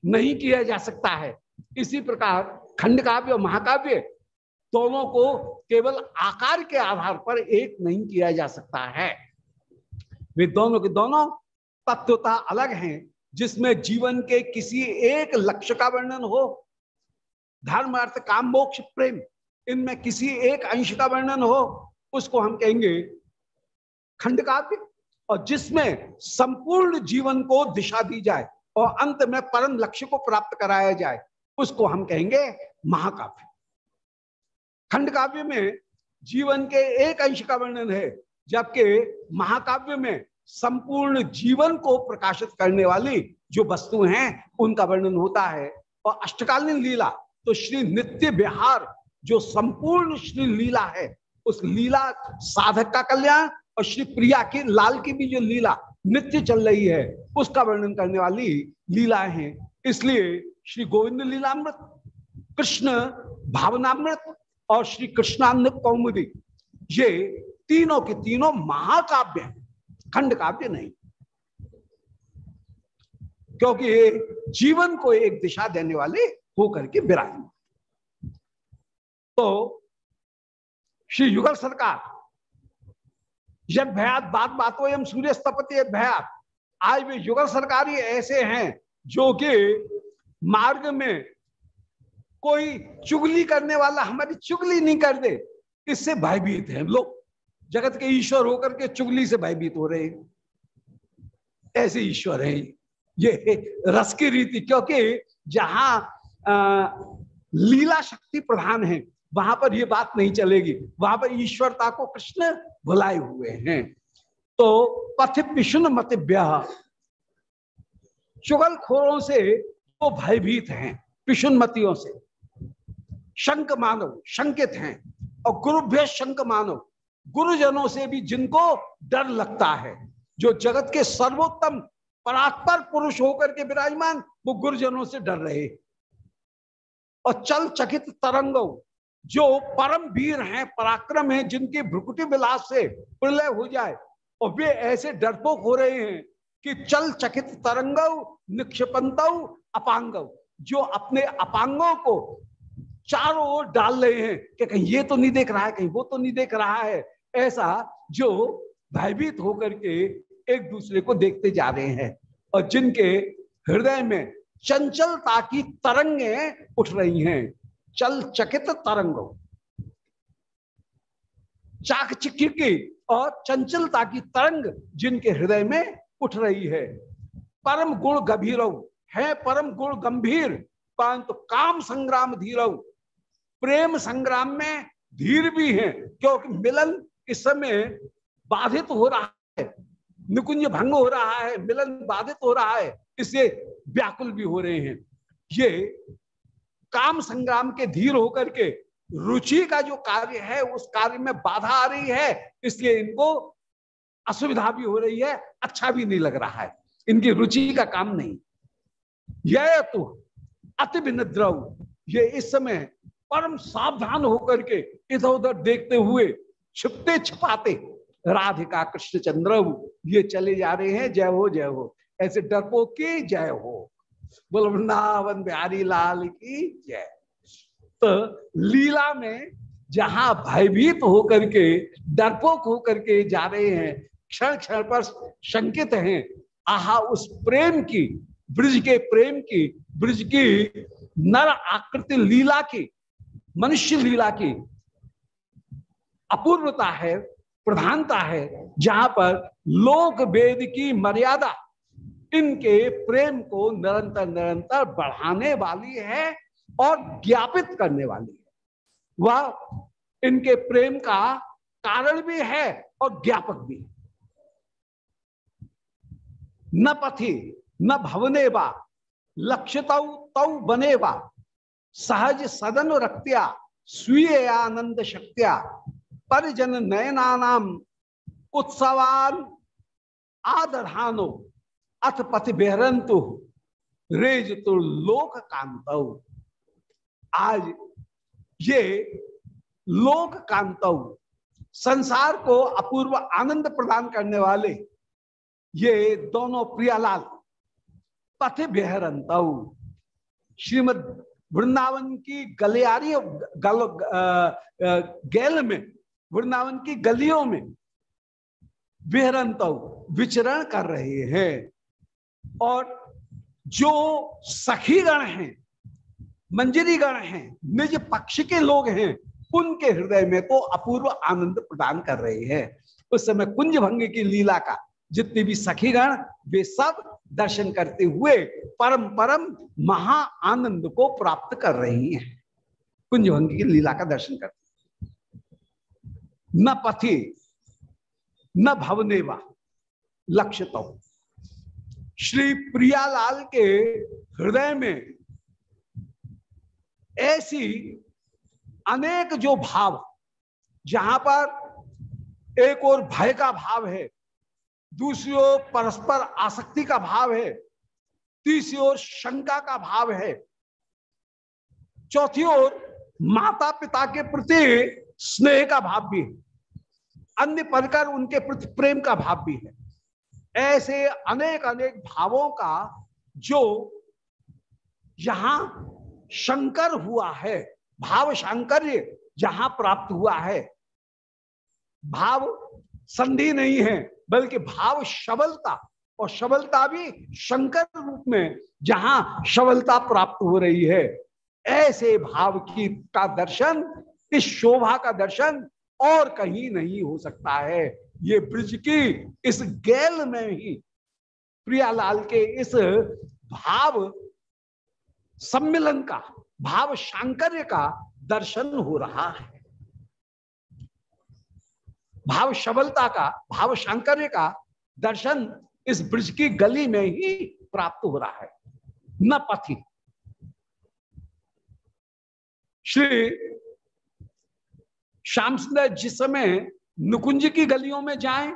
नहीं किया जा सकता है। इसी प्रकार खंड काव्य और महाकाव्य दोनों को केवल आकार के आधार पर एक नहीं किया जा सकता है। वे दोनों के दोनों तत्वता अलग हैं, जिसमें जीवन के किसी एक लक्ष्य का वर्णन हो। धर्म अर्थ काम, मोक्ष, प्रेम, इनमें किसी एक अंश का वर्णन हो, उसको हम कहेंगे खंड काव्य और जिसमें संपूर्ण जीवन को दिशा दी जाए और अंत में परम लक्ष्य को प्राप्त कराया जाए, उसको हम कहेंगे महाकाव्य। खंड काव्य में जीवन के एक अंश का वर्णन है, जबकि महाकाव्य में संपूर्ण जीवन को प्रकाशित करने वाली जो वस्तु हैं, उनका वर्णन होता है। और अष्टकालीन लीला तो श्री नित्य विहार, जो संपूर्ण श्री लीला है, उस लीला साधक का कल्याण और श्री प्रिया की, लाल की भी जो लीला, नित्य चल रही है, उसका वर्णन करने वाली लीलाएँ हैं। इसलिए श्री गोविंद लीलामृत, कृष्ण भावनामृत और श्री कृष्णान कौमुदी, ये तीनों के तीनों महाकाव्य हैं, खंड काव्य नहीं। क्योंकि ये जीवन को एक दिशा देने वाले होकर के विराजमान। तो श्री युगल सरकार जब भयात बात बातो एम सूर्य स्तपति भयात, आज भी युगल सरकार ही ऐसे हैं जो कि मार्ग में कोई चुगली करने वाला हमारी चुगली नहीं कर दे इससे भयभीत है लोग। जगत के ईश्वर होकर के चुगली से भयभीत हो रहे हैं। ऐसे ईश्वर है। ये रस की रीति, क्योंकि जहाँ लीला शक्ति प्रधान है वहाँ पर ये बात नहीं चलेगी। वहाँ पर ईश्वरता को कृष्ण भुलाए हुए हैं। तो पथ विष्णु मत चुगल खोरों से वो भयभीत हैं पिशुनमतियों से। शंक मानव, शंकित हैं, और गुरुभ्य शंक मानव। गुरुजनों से भी जिनको डर लगता है, जो जगत के सर्वोत्तम परात्पर पुरुष होकर के विराजमान, वो गुरुजनों से डर रहे। और चल चकित तरंग जो परम वीर हैं, पराक्रम हैं, जिनके भ्रुकुटी विलास से प्रलय हो जाए, और वे ऐसे डरपोक हो रहे हैं कि चल चकित तरंग निक्षपंत अपांग जो अपने अपांगों को चारों ओर डाल रहे हैं कि कहीं ये तो नहीं देख रहा है, कहीं वो तो नहीं देख रहा है, ऐसा जो भयभीत होकर के एक दूसरे को देखते जा रहे हैं, और जिनके हृदय में चंचलता की तरंगे उठ रही हैं। चल चकित तरंग। चाक चिक्की की और चंचलता की तरंग जिनके हृदय में उठ रही है। परम गुण गंभीर है, परम गुण गंभीर। परंतु काम संग्राम धीर। प्रेम संग्राम में धीर भी है, क्योंकि मिलन इस समय बाधित हो रहा है। निकुंज भंग हो रहा है, मिलन बाधित हो रहा है, इससे व्याकुल भी हो रहे हैं। ये काम संग्राम के धीर होकर के रुचि का जो कार्य है, उस कार्य में बाधा आ रही है, इसलिए इनको असुविधा भी हो रही है अच्छा भी नहीं लग रहा है। इनकी रुचि का काम नहीं। यह तो अति विनिद्रव। ये इस समय परम सावधान होकर के इधर उधर देखते हुए छिपते छिपाते राधिका कृष्ण चंद्र ये चले जा रहे हैं, जय हो जय हो। ऐसे डरपोक की जय हो। बोल, वृंदावन बिहारी लाल की जय। तो लीला में जहाँ भयभीत होकर के, डरपोक होकर के जा रहे हैं क्षण क्षण पर शंकित हैं, आहा उस प्रेम की, ब्रिज के प्रेम की, ब्रिज की नर आकृति लीला की, मनुष्य लीला की अपूर्वता है, प्रधानता है, जहाँ पर लोक वेद की मर्यादा इनके प्रेम को निरंतर निरंतर बढ़ाने वाली है और ज्ञापित करने वाली है। वह इनके प्रेम का कारण भी है और ज्ञापक भी न पथि, न भवने वा लक्ष्य तौ बने वा सहज सदन रक्त्या, स्वीय आनंद शक्त्या, परिजन नयनानाम, उत्सवान आदरहानो अथ पथ बेहरंतु रेज तो लोक कांत आज ये लोक कांत संसार को अपूर्व आनंद प्रदान करने वाले ये दोनों प्रियालाल पथ बेहरंत। श्रीमद वृंदावन की गलियारी गल, गैल में वृंदावन की गलियों में बेहरंत विचरण कर रहे हैं। और जो सखीगण हैं, मंजरी गण हैं, निज पक्ष के लोग हैं, उनके हृदय में तो अपूर्व आनंद प्रदान कर रहे हैं। उस समय कुंज भंग की लीला का जितने भी सखीगण वे सब दर्शन करते हुए परम परम महा आनंद को प्राप्त कर रही हैं। कुंज भंग की लीला का दर्शन करते न पथि, न भवनेवा लक्ष्य तो श्री प्रियालाल के हृदय में ऐसी अनेक जो भाव, जहाँ पर एक और भय का भाव है, दूसरी ओर परस्पर आसक्ति का भाव है, तीसरी ओर शंका का भाव है, चौथी ओर माता पिता के प्रति स्नेह का भाव भी है, अन्य प्रकार उनके प्रति प्रेम का भाव भी है। ऐसे अनेक अनेक भावों का जो यहाँ शंकर हुआ है, भाव शंकर्य जहाँ प्राप्त हुआ है। भाव संधि नहीं है, बल्कि भाव शबलता और शबलता भी शंकर रूप में जहाँ शबलता प्राप्त हो रही है। ऐसे भाव की का दर्शन, इस शोभा का दर्शन और कहीं नहीं हो सकता है। ये ब्रिज की इस गैल में ही, प्रियालाल के इस भाव सम्मिलन का, भाव शांकर्य का दर्शन हो रहा है। भाव शबलता का, भाव शांकर्य का दर्शन इस ब्रिज की गली में ही प्राप्त हो रहा है। न पथी। श्री श्याम सुंदर जिस समय नुकुंज की गलियों में जाएँ,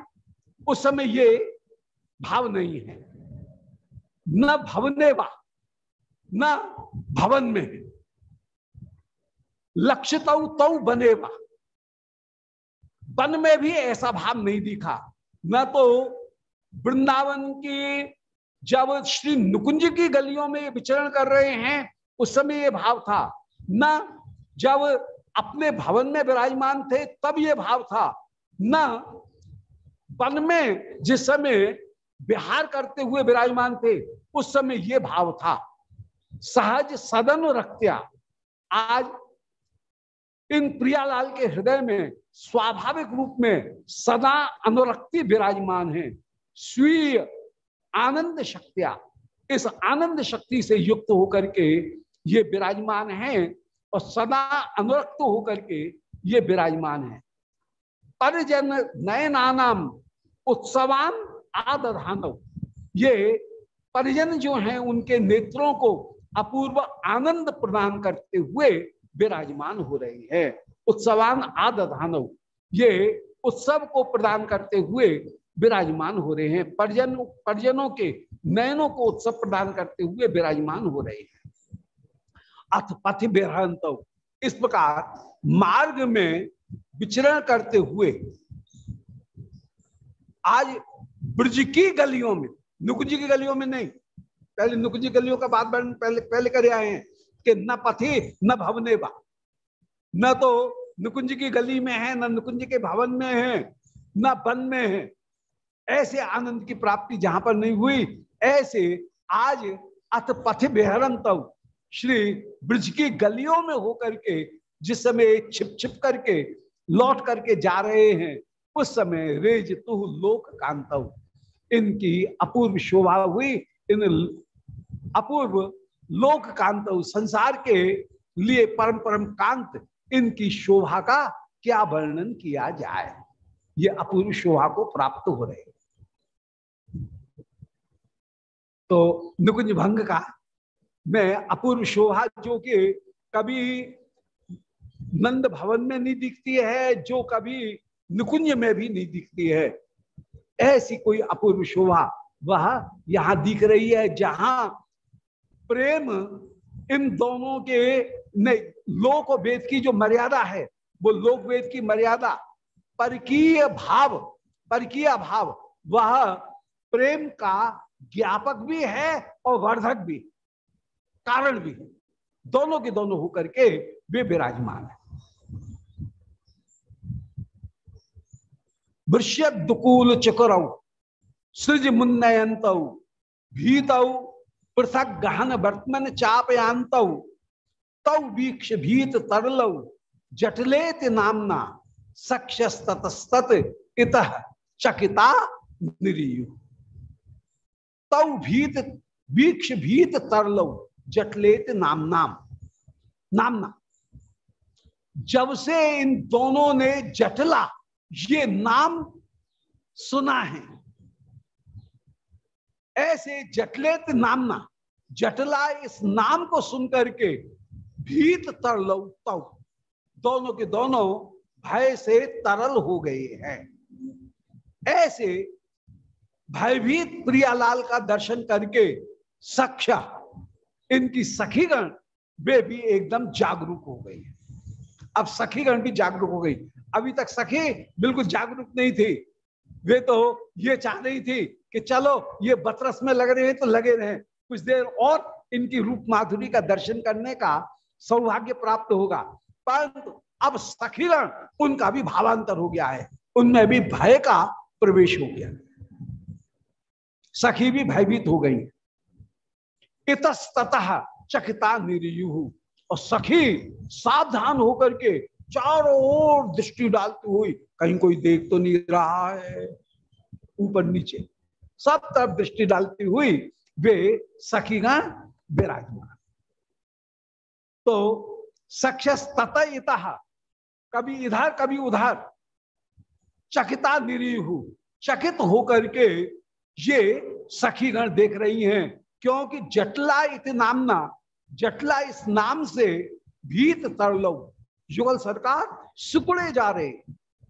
उस समय ये भाव नहीं है। न भवने वा, न भवन में लक्ष्य तऊ तऊ बनेवा वन में भी ऐसा भाव नहीं दिखा। न तो वृंदावन की, जब श्री नुकुंज की गलियों में विचरण कर रहे हैं, उस समय ये भाव था। न जब अपने भवन में विराजमान थे, तब ये भाव था। न वन में जिस समय बिहार करते हुए विराजमान थे, उस समय ये भाव था। सहज सदन रक्त्या आज इन प्रियालाल के हृदय में स्वाभाविक रूप में सदा अनुरक्ति विराजमान है। स्वीय आनंद शक्तिया, इस आनंद शक्ति से युक्त होकर के ये विराजमान है और सदा अनुरक्त होकर के ये विराजमान है। परिजन नयनानाम उत्सवान आदधानव ये परिजन जो हैं, उनके नेत्रों को अपूर्व आनंद प्रदान करते हुए विराजमान हो रही है। उत्सवान आदधानव ये उत्सव को प्रदान करते हुए विराजमान हो रहे हैं। परिजन, परिजनों के नयनों को उत्सव प्रदान करते हुए विराजमान हो रहे हैं। अथ पथ बेहंत इस प्रकार मार्ग में विचरण करते हुए, आज ब्रज की गलियों में नुकुंज की गलियों में नहीं, पहले नुकुंज गलियों का बात पहले पहले करे आए हैं कि न पथी, न भवने बा। न तो नुकुंज की गली में है, न नुकुंज के भवन में है, न वन में है। ऐसे आनंद की प्राप्ति जहाँ पर नहीं हुई, ऐसे आज अथ पथ बेहरन तव श्री ब्रज की गलियों में होकर के जिस समय छिप छिप करके, लौट करके जा रहे हैं, उस समय रेज तुह लोक कांतव। इनकी अपूर्व शोभा हुई, इन अपूर्व लोक कांत संसार के लिए परम परम कांत, इनकी शोभा का क्या वर्णन किया जाए? ये अपूर्व शोभा को प्राप्त हो रहे तो निकुंज भंग का, मैं अपूर्व शोभा जो कि कभी नंद भवन में नहीं दिखती है, जो कभी निकुंज में भी नहीं दिखती है। ऐसी कोई अपूर्व शोभा वह यहाँ दिख रही है, जहाँ प्रेम इन दोनों के नहीं, लोक वेद की जो मर्यादा है, वो लोक वेद की मर्यादा, परकीय भाव परकीय भाव, वह प्रेम का ज्ञापक भी है और वर्धक भी, कारण भी दोनों के दोनों होकर के वे विराजमान है। वृश्य दुकूल चकुरऊ सृज मुन्नयंत भीत पृथक गहन वर्तमन चापयांत तौ वीक्ष भीत तरल जटलेत नामना सक्षस्तत इत चकिता निरीयु तौ भीत वीक्ष भीत तरल जटलेत नाम नाम नामना जब से इन दोनों ने जटला ये नाम सुना है। ऐसे जटलेत नामना, जटला इस नाम को सुनकर के भीत तरल दोनों के दोनों भय से तरल हो गए हैं। ऐसे भयभीत प्रियालाल का दर्शन करके सख्या, इनकी सखीगण, वे भी एकदम जागरूक हो गई। अब सखीगण भी जागरूक हो गई। अभी तक सखी बिल्कुल जागरूक नहीं थी। वे तो ये चाह रही थी कि चलो, ये बतरस में लग रहे हैं तो लगे रहे। कुछ देर और इनकी रूप माधुरी का दर्शन करने का सौभाग्य प्राप्त होगा। परंतु अब सखीगण, उनका भी भावांतर हो गया है। उनमें भी भय का प्रवेश हो गया। सखी भी भयभीत हो गई। इतस्तः चकिता निरयु और सखी सावधान होकर के चारों ओर दृष्टि डालती हुई, कहीं कोई देख तो नहीं रहा है। ऊपर नीचे, सब तरफ़ दृष्टि डालती हुई वे सखीगण विराजमान। तो सक्ष तत कभी इधर, कभी उधर, चकिता निरीहु चकित होकर के ये सखीगण देख रही हैं, क्योंकि जटला इत नामना, जटला इस नाम से भीत तरलो युगल सरकार सुकुड़े जा रहे,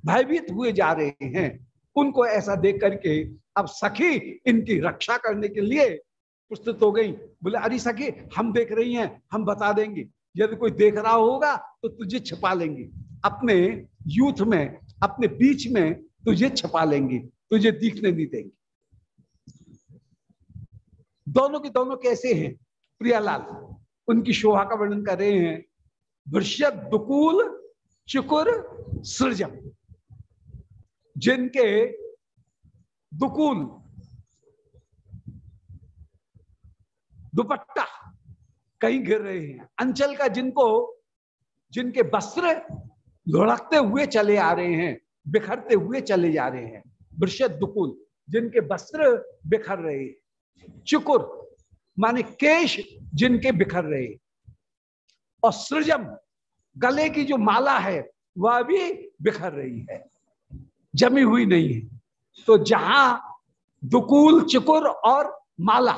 भयभीत हुए जा रहे हैं। उनको ऐसा देख करके अब सखी इनकी रक्षा करने के लिए प्रस्तुत हो गई। बोले, अरे सखी, हम देख रही हैं, हम बता देंगे। यदि कोई देख रहा होगा तो तुझे छिपा लेंगे। अपने यूथ में, अपने बीच में तुझे छिपा लेंगे, तुझे दिखने नहीं देंगे। दोनों के दोनों कैसे हैं? प्रियालाल, उनकी शोभा का वर्णन कर रहे हैं। दुकूल चुकुर सृजम। जिनके दुकूल, दुपट्टा कहीं गिर रहे हैं। अंचल का जिनको, जिनके वस्त्र लुढ़कते हुए चले आ रहे हैं, बिखरते हुए चले जा रहे हैं। वृषद दुकुल, जिनके वस्त्र बिखर रहे चुकुर, माने केश जिनके बिखर रहे और सृजम, गले की जो माला है, वह भी बिखर रही है, जमी हुई नहीं है। तो जहाँ दुकूल, चुकुर और माला,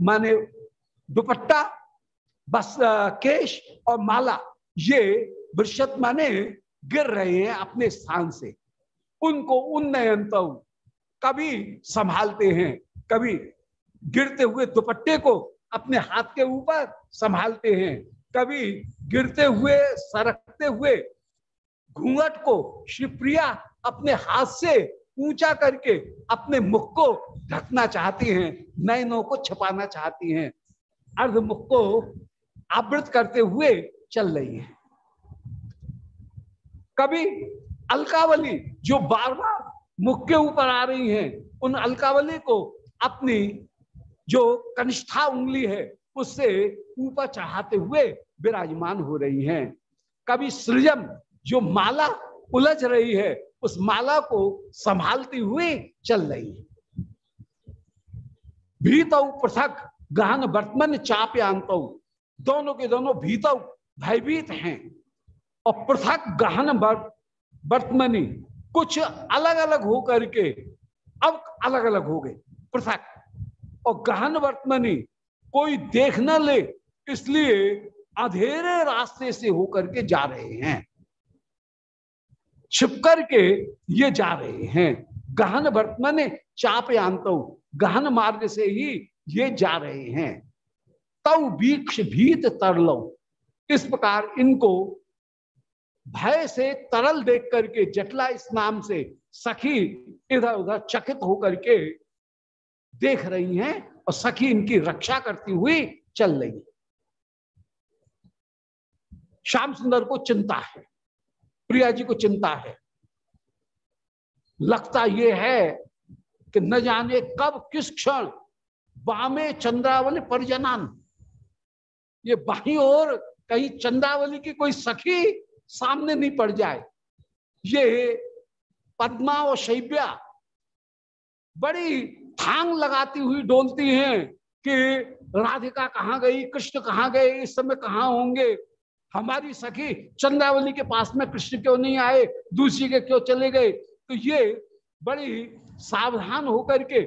माने दुपट्टा, बस केश और माला, ये वृषत माने गिर रहे हैं अपने स्थान से। उनको उन्नयन कभी संभालते हैं, कभी गिरते हुए दुपट्टे को अपने हाथ के ऊपर संभालते हैं। कभी गिरते हुए, सरकते हुए घूंघट को श्री प्रिया अपने हाथ से ऊँचा करके अपने मुख को ढकना चाहती हैं, नयनों को छपाना चाहती हैं अर्ध मुख को आवृत करते हुए चल रही है। कभी अलकावली जो बार बार मुख के ऊपर आ रही हैं, उन अलकावली को अपनी जो कनिष्ठा उंगली है उससे ऊपर चढ़ाते हुए विराजमान हो रही हैं। कभी सृजम जो माला उलझ रही है, उस माला को संभालती हुई चल रही है। भीत पृथक गहन वर्तमान चाप्यांत। दोनों के दोनों भीत भयभीत हैं। और पृथक गहन वर्तमनी कुछ अलग अलग हो करके अब अलग अलग हो गए। पृथक और गहन वर्तमनी कोई देख न ले, इसलिए अधेरे रास्ते से होकर के जा रहे हैं। छिप करके ये जा रहे हैं। गहन वर्तमान चाप आंत गहन मार्ग से ही ये जा रहे हैं। तव बीक्ष भीत तरलो इस प्रकार इनको भय से तरल देख करके, जटला इस नाम से सखी इधर उधर चकित होकर के देख रही हैं। और सखी इनकी रक्षा करती हुई चल रही श्याम सुंदर को चिंता है, प्रिया जी को चिंता है। लगता यह है कि न जाने कब, किस क्षण बामे चंद्रावली परिजनान। ये बाही और कहीं चंद्रावली की कोई सखी सामने नहीं पड़ जाए। ये पद्मा और शैब्या बड़ी थांग लगाती हुई डोलती हैं कि राधिका कहाँ गई, कृष्ण कहाँ गए, इस समय कहाँ होंगे? हमारी सखी चंद्रावली के पास में कृष्ण क्यों नहीं आए? दूसरी के क्यों चले गए? तो ये बड़ी सावधान होकर के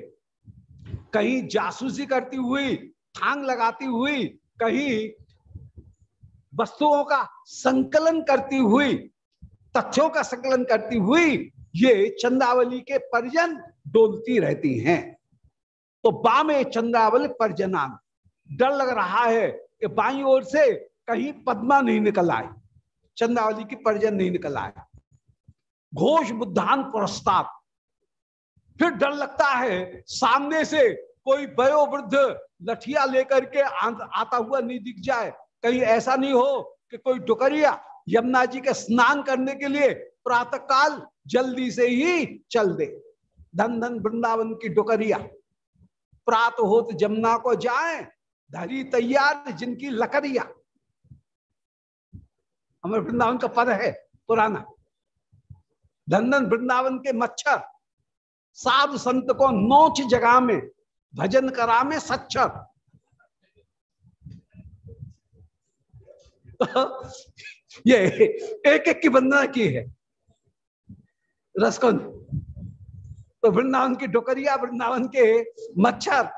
कहीं जासूसी करती हुई, थांग लगाती हुई, कहीं वस्तुओं का संकलन करती हुई, तथ्यों का संकलन करती हुई ये चंद्रावली के परिजन डोलती रहती हैं। तो बामे चंद्रावली परिजनान डर लग रहा है कि बाई ओर से कहीं पद्मा नहीं निकल आए। चंद्रावली की परिजन नहीं निकल आए। घोष बुद्धान पुरस्ताप। फिर डर लगता है, सामने से कोई वयोवृद्ध लठिया लेकर के आता हुआ नहीं दिख जाए। कहीं ऐसा नहीं हो कि कोई डुकरिया यमुना जी के स्नान करने के लिए प्रातः काल जल्दी से ही चल दे। धन धन वृंदावन की डुकरिया प्रात होत जमुना को जाए, धरी तैयार जिनकी लकड़िया। हमारे वृंदावन का पद है पुराना। धन धन वृंदावन के मच्छर, साधु संत को नोच जगह में, भजन करा में सच्छर। ये एक एक की वंदना की है। रसकुंद तो वृंदावन की डोकरिया वृंदावन के मच्छर,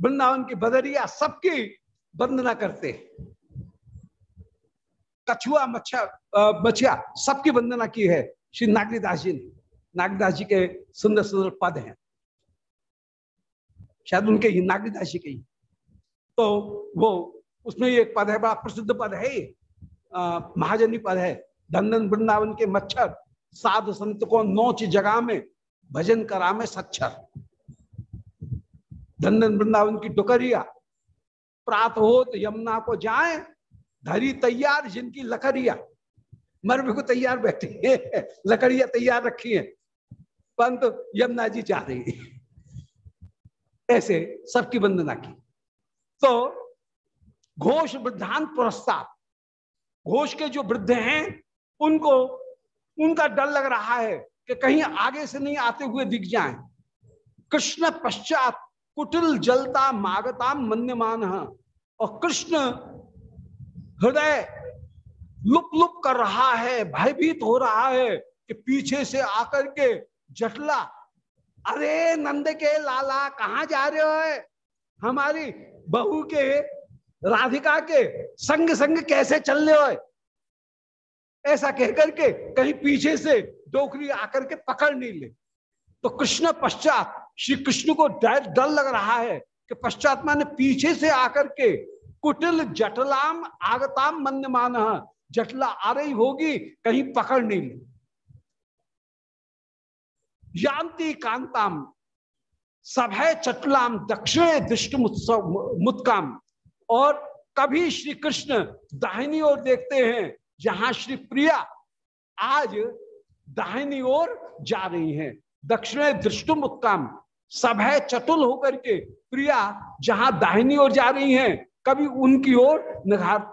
वृंदावन की बदरिया सबकी वंदना करते कछुआ मच्छर मछिया सबकी वंदना की है। श्री नागरीदास जी ने नागदास जी के सुंदर सुंदर पद हैं। शायद उनके ही, नागरीदास जी के ही। तो वो, उसमें एक पद है, बड़ा प्रसिद्ध पद है महाजनी पद है। धन वृंदावन के मच्छर, साधु संत को नोच जगह में भजन करा में सच्छर धन वृंदावन की डुकरिया प्रात हो तो यमुना को जाए, धरी तैयार जिनकी लकड़िया। मर भी को तैयार बैठे हैं, लकड़िया तैयार रखी है। परंतु यमुना जी जा रही है। ऐसे सबकी वंदना की। तो घोष वृद्धांत पुरस्तार घोष के जो वृद्ध हैं, उनको, उनका डर लग रहा है। कि कहीं आगे से नहीं आते हुए दिख जाए। कृष्ण पश्चात कुटिल जलता मागता मन्यमान और कृष्ण हृदय लुप लुप कर रहा है, भयभीत हो रहा है कि पीछे से आकर के जटला, अरे नंद के लाला, कहा जा रहे हो हमारी बहू के, राधिका के संग संग कैसे चलने हो ऐसा कहकर के कहीं पीछे से डोकरी आकर के पकड़ नहीं ले। तो कृष्ण पश्चात श्री कृष्ण को डर डर लग रहा है कि पश्चात माने पीछे से आकर के कुटिल जटलाम आगताम मान जटला आ रही होगी, कहीं पकड़ नहीं ले। कांताम सभय चटलाम, दक्षिण दृष्ट मुत्काम। और कभी श्री कृष्ण दाहिनी ओर देखते हैं जहाँ श्री प्रिया आज दाहिनी ओर जा रही हैं। दक्षिण दृष्टु मुत्काम सभय चतुल होकर के प्रिया जहाँ दाहिनी ओर जा रही हैं, कभी उनकी ओर निहार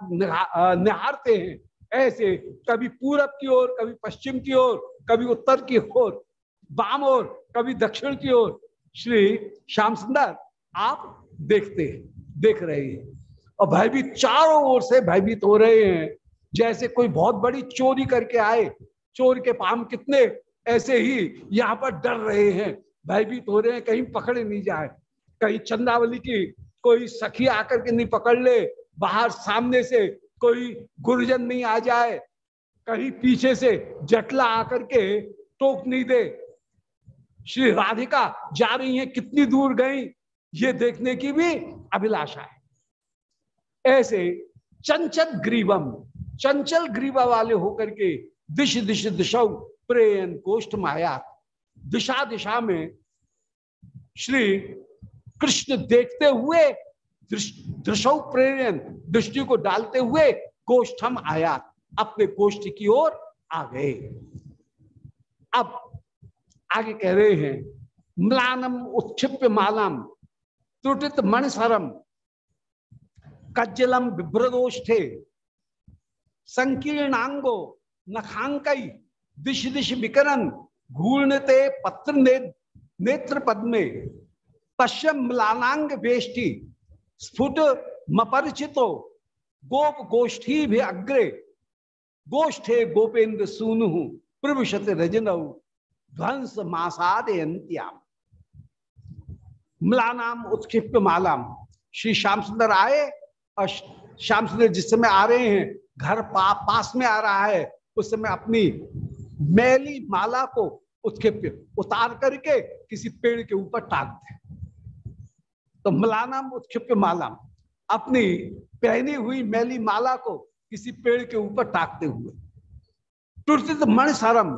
निहारते हैं। ऐसे कभी पूरब की ओर, कभी पश्चिम की ओर, कभी उत्तर की ओर, बाम ओर, कभी दक्षिण की ओर। श्री श्याम सुंदर, आप देखते हैं, देख रहे हैं। और भयभीत चारों ओर से भयभीत हो रहे हैं। जैसे कोई बहुत बड़ी चोरी करके आए, चोर के पाम कितने ऐसे ही यहाँ पर डर रहे हैं, भयभीत हो रहे हैं, कहीं पकड़े नहीं जाए, कहीं चंदावली की कोई सखी आकर के नहीं पकड़ ले, बाहर सामने से कोई गुरुजन नहीं आ जाए, कहीं पीछे से जटला आकर के टोक नहीं दे। श्री राधिका जा रही हैं, कितनी दूर गई, ये देखने की भी अभिलाषा है। ऐसे चंचल ग्रीवम चंचल ग्रीवा वाले होकर के दिश दिश दिशा प्रेन कोष्ठ माया दिशा दिशा में श्री कृष्ण देखते हुए दृश्य प्रेरण दृष्टि को डालते हुए गोष्ठम आया, अपने गोष्ठ की ओर आ गए। अब आगे कह रहे हैं, म्लानम उत्क्षिप्य मालम, त्रुटित मणसरम, कज्जलम बिभ्रदोष्ठे संकीर्णांगो नखांकई दिश दिश विकरण घूर्णते पत्र ने, नेत्र पद्मे पश्चिम म्लानांग वेष्टि स्फुट मपरिचितो गोप गोष्ठी भी अग्रे। गोष्ठे गोपेन्द्र सूनु प्रभुषत रजनऊ ध्वंस मासादयंत्याम मलानाम उत्क्षिप्त मालाम। श्री श्याम सुंदर आए और श्याम सुंदर जिस समय आ रहे हैं घर पा, पास में आ रहा है उस समय अपनी मैली माला को उसके उतार करके किसी पेड़ के ऊपर टाक दे। तो मलानाम उत्क्षिप्य मालाम अपनी पहनी हुई मैली माला को किसी पेड़ के ऊपर टाकते हुए। टूटित मण सरम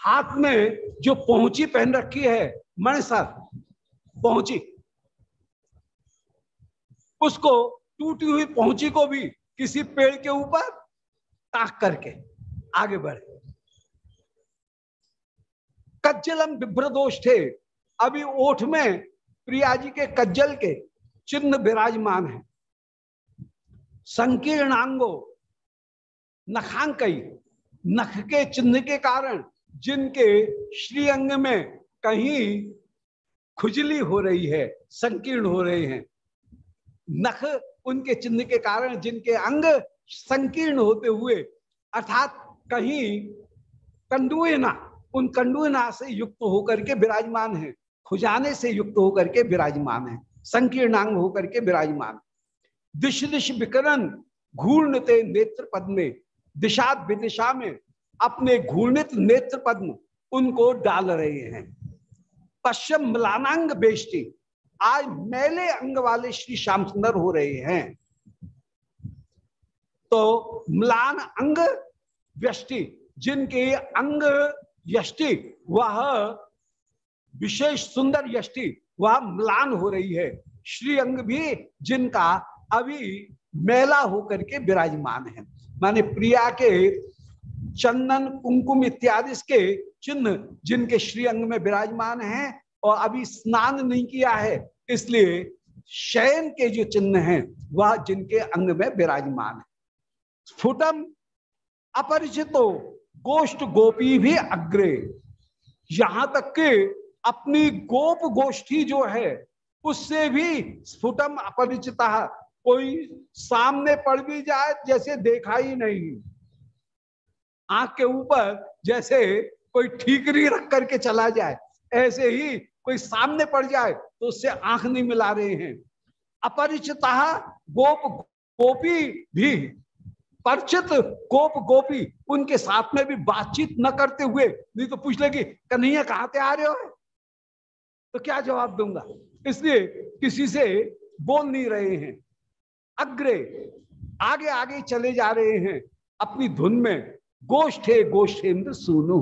हाथ में जो पहुँची पहन रखी है मन सर पहुँची। उसको टूटी हुई पहुँची को भी किसी पेड़ के ऊपर ताक करके आगे बढ़े। कज्जलम विभ्रदोष थे अभी ओठ में प्रिया जी के कज्जल के चिन्ह विराजमान है। संकीर्णांगो नखांकई, नख के चिन्ह के कारण जिनके श्रीअंग में कहीं खुजली हो रही है, संकीर्ण हो रहे हैं, नख उनके चिन्ह के कारण जिनके अंग संकीर्ण होते हुए, अर्थात कहीं कंडुएना उन कंडुएना से युक्त होकर के विराजमान है, खुजाने से युक्त होकर के विराजमान है, संकीर्णांग होकर के विराजमान। दिश दिश विकरण घूर्णते नेत्र पद में दिशा विदिशा में अपने घूर्णित नेत्र पद्म उनको डाल रहे हैं। पश्चिम मलानांग बेष्टि आज मेले अंग वाले श्री श्याम सुंदर हो रहे हैं। तो म्लान अंग व्यष्टि, जिनके अंग यष्टि वह विशेष सुंदर यष्टि वह म्लान हो रही है। श्री अंग भी जिनका अभी मेला होकर के विराजमान है। माने प्रिया के चंदन, कुंकुम इत्यादि के चिन्ह जिनके श्री अंग में विराजमान हैं और अभी स्नान नहीं किया है, इसलिए शयन के जो चिन्ह हैं, वह जिनके अंग में विराजमान है। स्फुटम अपरिचितो, गोष्ठ गोपी भी अग्रे। यहाँ तक के अपनी गोप गोष्ठी जो है, उससे भी स्फुटम अपरिचिता, कोई सामने पड़ भी जाए जैसे देखा ही नहीं। आँख के ऊपर जैसे कोई ठीकरी रख करके चला जाए, ऐसे ही कोई सामने पड़ जाए तो उससे आँख नहीं मिला रहे हैं। अपरिचिता गोप गोपी भी, परिचित गोप गोपी, उनके साथ में भी बातचीत न करते हुए नहीं तो पूछ लेगी, कन्हैया, कहाँ से आ रहे हो? तो क्या जवाब दूँगा? इसलिए किसी से बोल नहीं रहे हैं। अग्रे, आगे आगे चले जा रहे हैं। अपनी धुन में, गोष्ठे गोष्ठेन्द्र सुनु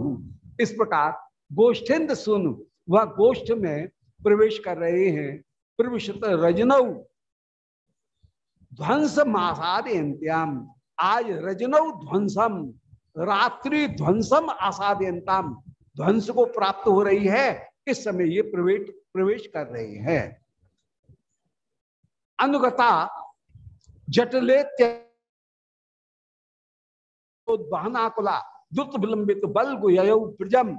इस प्रकार गोष्ठेंद सुन वह गोष्ठ में प्रवेश कर रहे हैं। प्रविशत रजनऊ ध्वंस अंत्याम आज रजनऊ ध्वंसम, रात्रि ध्वंसम आसाद्यंताम ध्वंस को प्राप्त हो रही है, इस समय ये प्रवेश प्रवेश कर रहे हैं। अनुगता जटले बहनाकुला द्रुत विलंबित बल गुयौ ब्रजम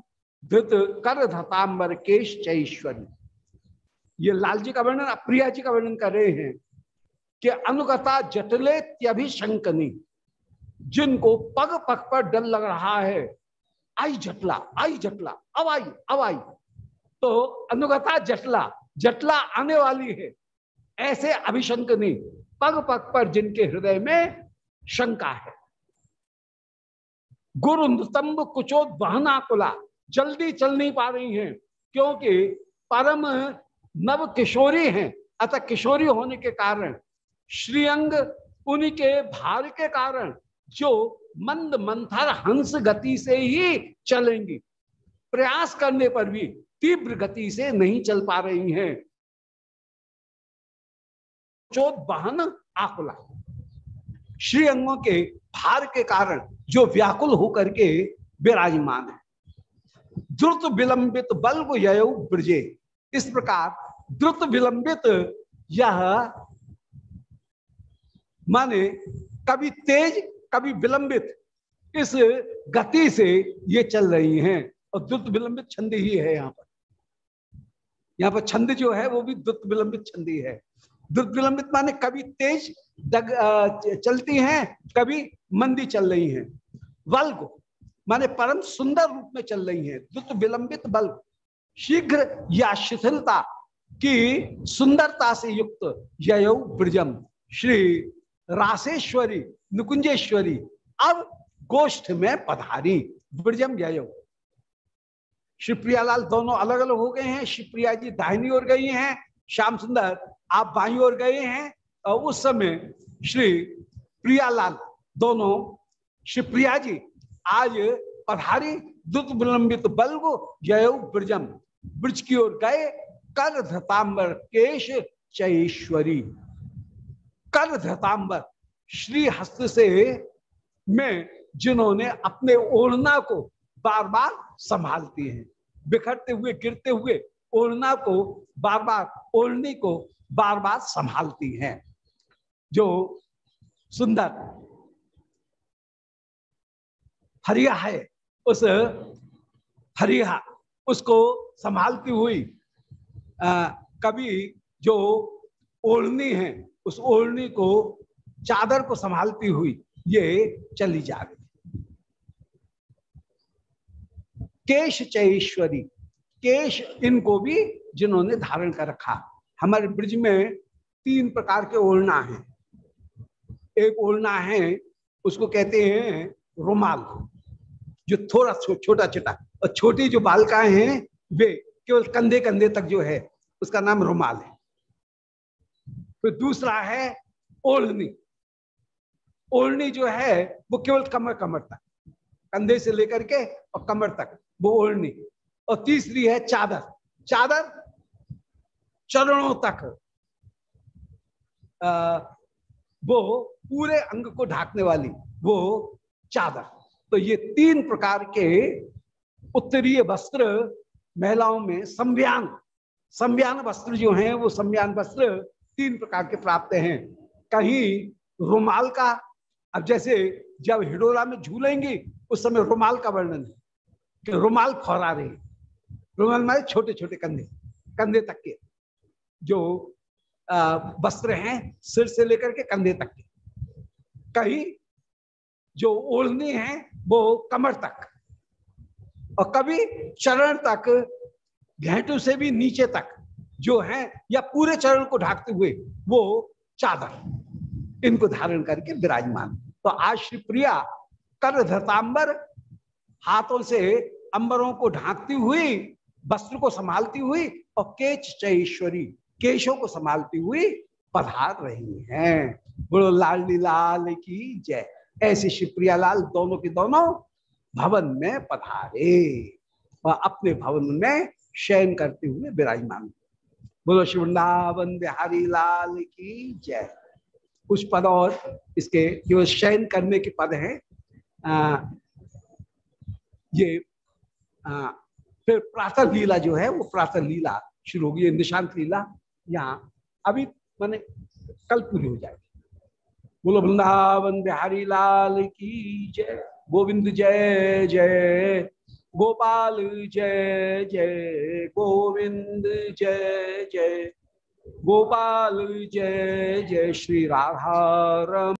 धृत कर धतांबर केश चैश्वरी। ये लाल जी का वर्णन प्रिया जी का वर्णन कर रहे हैं कि अनुगता जटले त्यभिशंकनी, जिनको पग पग पर डर लग रहा है। आई जटला आई जटला, अब आई अब आई। तो अनुगता जटला जटला आने वाली है। ऐसे अभिशंकनी पग पग पर जिनके हृदय में शंका है। गुरु नृतंब कुचोत बहना कुला जल्दी चल नहीं पा रही हैं, क्योंकि परम नव किशोरी हैं। अतः किशोरी होने के कारण, श्रीअंग उन्हीं के भार के कारण, जो मंद मंथर हंस गति से ही चलेंगी। प्रयास करने पर भी तीव्र गति से नहीं चल पा रही हैं। चोत बहन आकुला। श्रीअंगों के भार के कारण, जो व्याकुल होकर के विराजमान है। द्रुत विलंबित बल को यय ब्रजे। इस प्रकार द्रुत विलंबित यह माने कभी तेज कभी विलंबित इस गति से ये चल रही हैं। और द्रुत विलंबित छंद ही है यहाँ पर। यहाँ पर छंद जो है वो भी द्रुत विलंबित छंदी है द्रुत विलंबित माने कभी तेज दग, चलती हैं कभी मंदी चल रही हैं। वल्ग माने परम सुंदर रूप में चल रही है, द्रुत विलंबित बल, शीघ्र या शिथिलता की सुंदरता से युक्त यय ब्रजम। श्री रासेश्वरी नुकुंजेश्वरी, अब गोष्ठ में पधारी, ब्रजम जय श्री प्रियालाल दोनों अलग अलग हो गए हैं, श्री प्रिया जी दाहिनी ओर गई हैं, श्याम सुंदर, आप बाई ओर गए हैं, और उस समय श्री प्रियालाल दोनों, श्री प्रिया जी आज पधारी दुत विलंबित बल्ब जय ब्रजम। ब्रज की ओर गए कर धतांबर केश चैश्वरी। कर धतांबर श्री हस्त से में जिन्होंने अपने ओढ़ना को बार बार संभालती हैं, बिखरते हुए, गिरते हुए ओढ़ना को बार बार ओढ़नी को बार बार संभालती हैं। जो सुंदर हरिया है। उस हरिया उसको संभालती हुई आ, कभी जो ओढ़नी है उस ओढ़नी को चादर को संभालती हुई ये चली जा रही केश चैश्वरी केश इनको भी जिन्होंने धारण कर रखा। हमारे ब्रिज में तीन प्रकार के ओढ़ना है। एक ओढ़ना है उसको कहते हैं रुमाल। जो थोड़ा छोटा छोटा और छोटी जो बालकाएँ हैं वे केवल कंधे कंधे तक जो है उसका नाम रुमाल है। फिर दूसरा है ओढ़नी। ओढ़नी जो है वो केवल कमर कमर तक कंधे से लेकर के और कमर तक वो ओढ़नी। और तीसरी है चादर। चादर चरणों तक आ, वो पूरे अंग को ढाकने वाली वो चादर। तो ये तीन प्रकार के उत्तरीय वस्त्र महिलाओं में संव्यान संव्यान वस्त्र जो हैं, वो संव्यान वस्त्र तीन प्रकार के प्राप्त हैं। कहीं रुमाल का, अब जैसे जब हिडोरा में झूलेंगी, उस समय रुमाल का वर्णन है कि रुमाल फहरा रहे रुमाल मारे छोटे छोटे कंधे कंधे तक के, जो वस्त्र हैं सिर से लेकर के कंधे तक के। कहीं जो ओढ़नी है वो कमर तक। और कभी चरण तक, घेटू से भी नीचे तक जो है, या पूरे चरण को ढाकते हुए, वो चादर, इनको धारण करके विराजमान। तो आज श्री प्रिया कर धतांबर हाथों से अंबरों को ढांकती हुई, वस्त्र को संभालती हुई, और केच चैश्वरी केशों को संभालती हुई पधार रही हैं। बोलो लाल लाल की जय। ऐसे शिवप्रिया लाल दोनों के दोनों भवन में पधारे। और अपने भवन में शयन करते हुए विराजमान। बोलो शिवृंदावन बिहारी लाल की जय। कुछ पद और इसके जो शयन करने के पद हैं ये आ, फिर प्रातः लीला जो है वो प्रातः लीला शुरू होगी निशांत लीला यहाँ अभी मैंने कल पूरी हो जाएगी। बोलो वृंदावन बिहारी लाल की जय। गोविंद जय जय। गोपाल जय जय। गोविंद जय जय। गोपाल जय जय। श्री राधा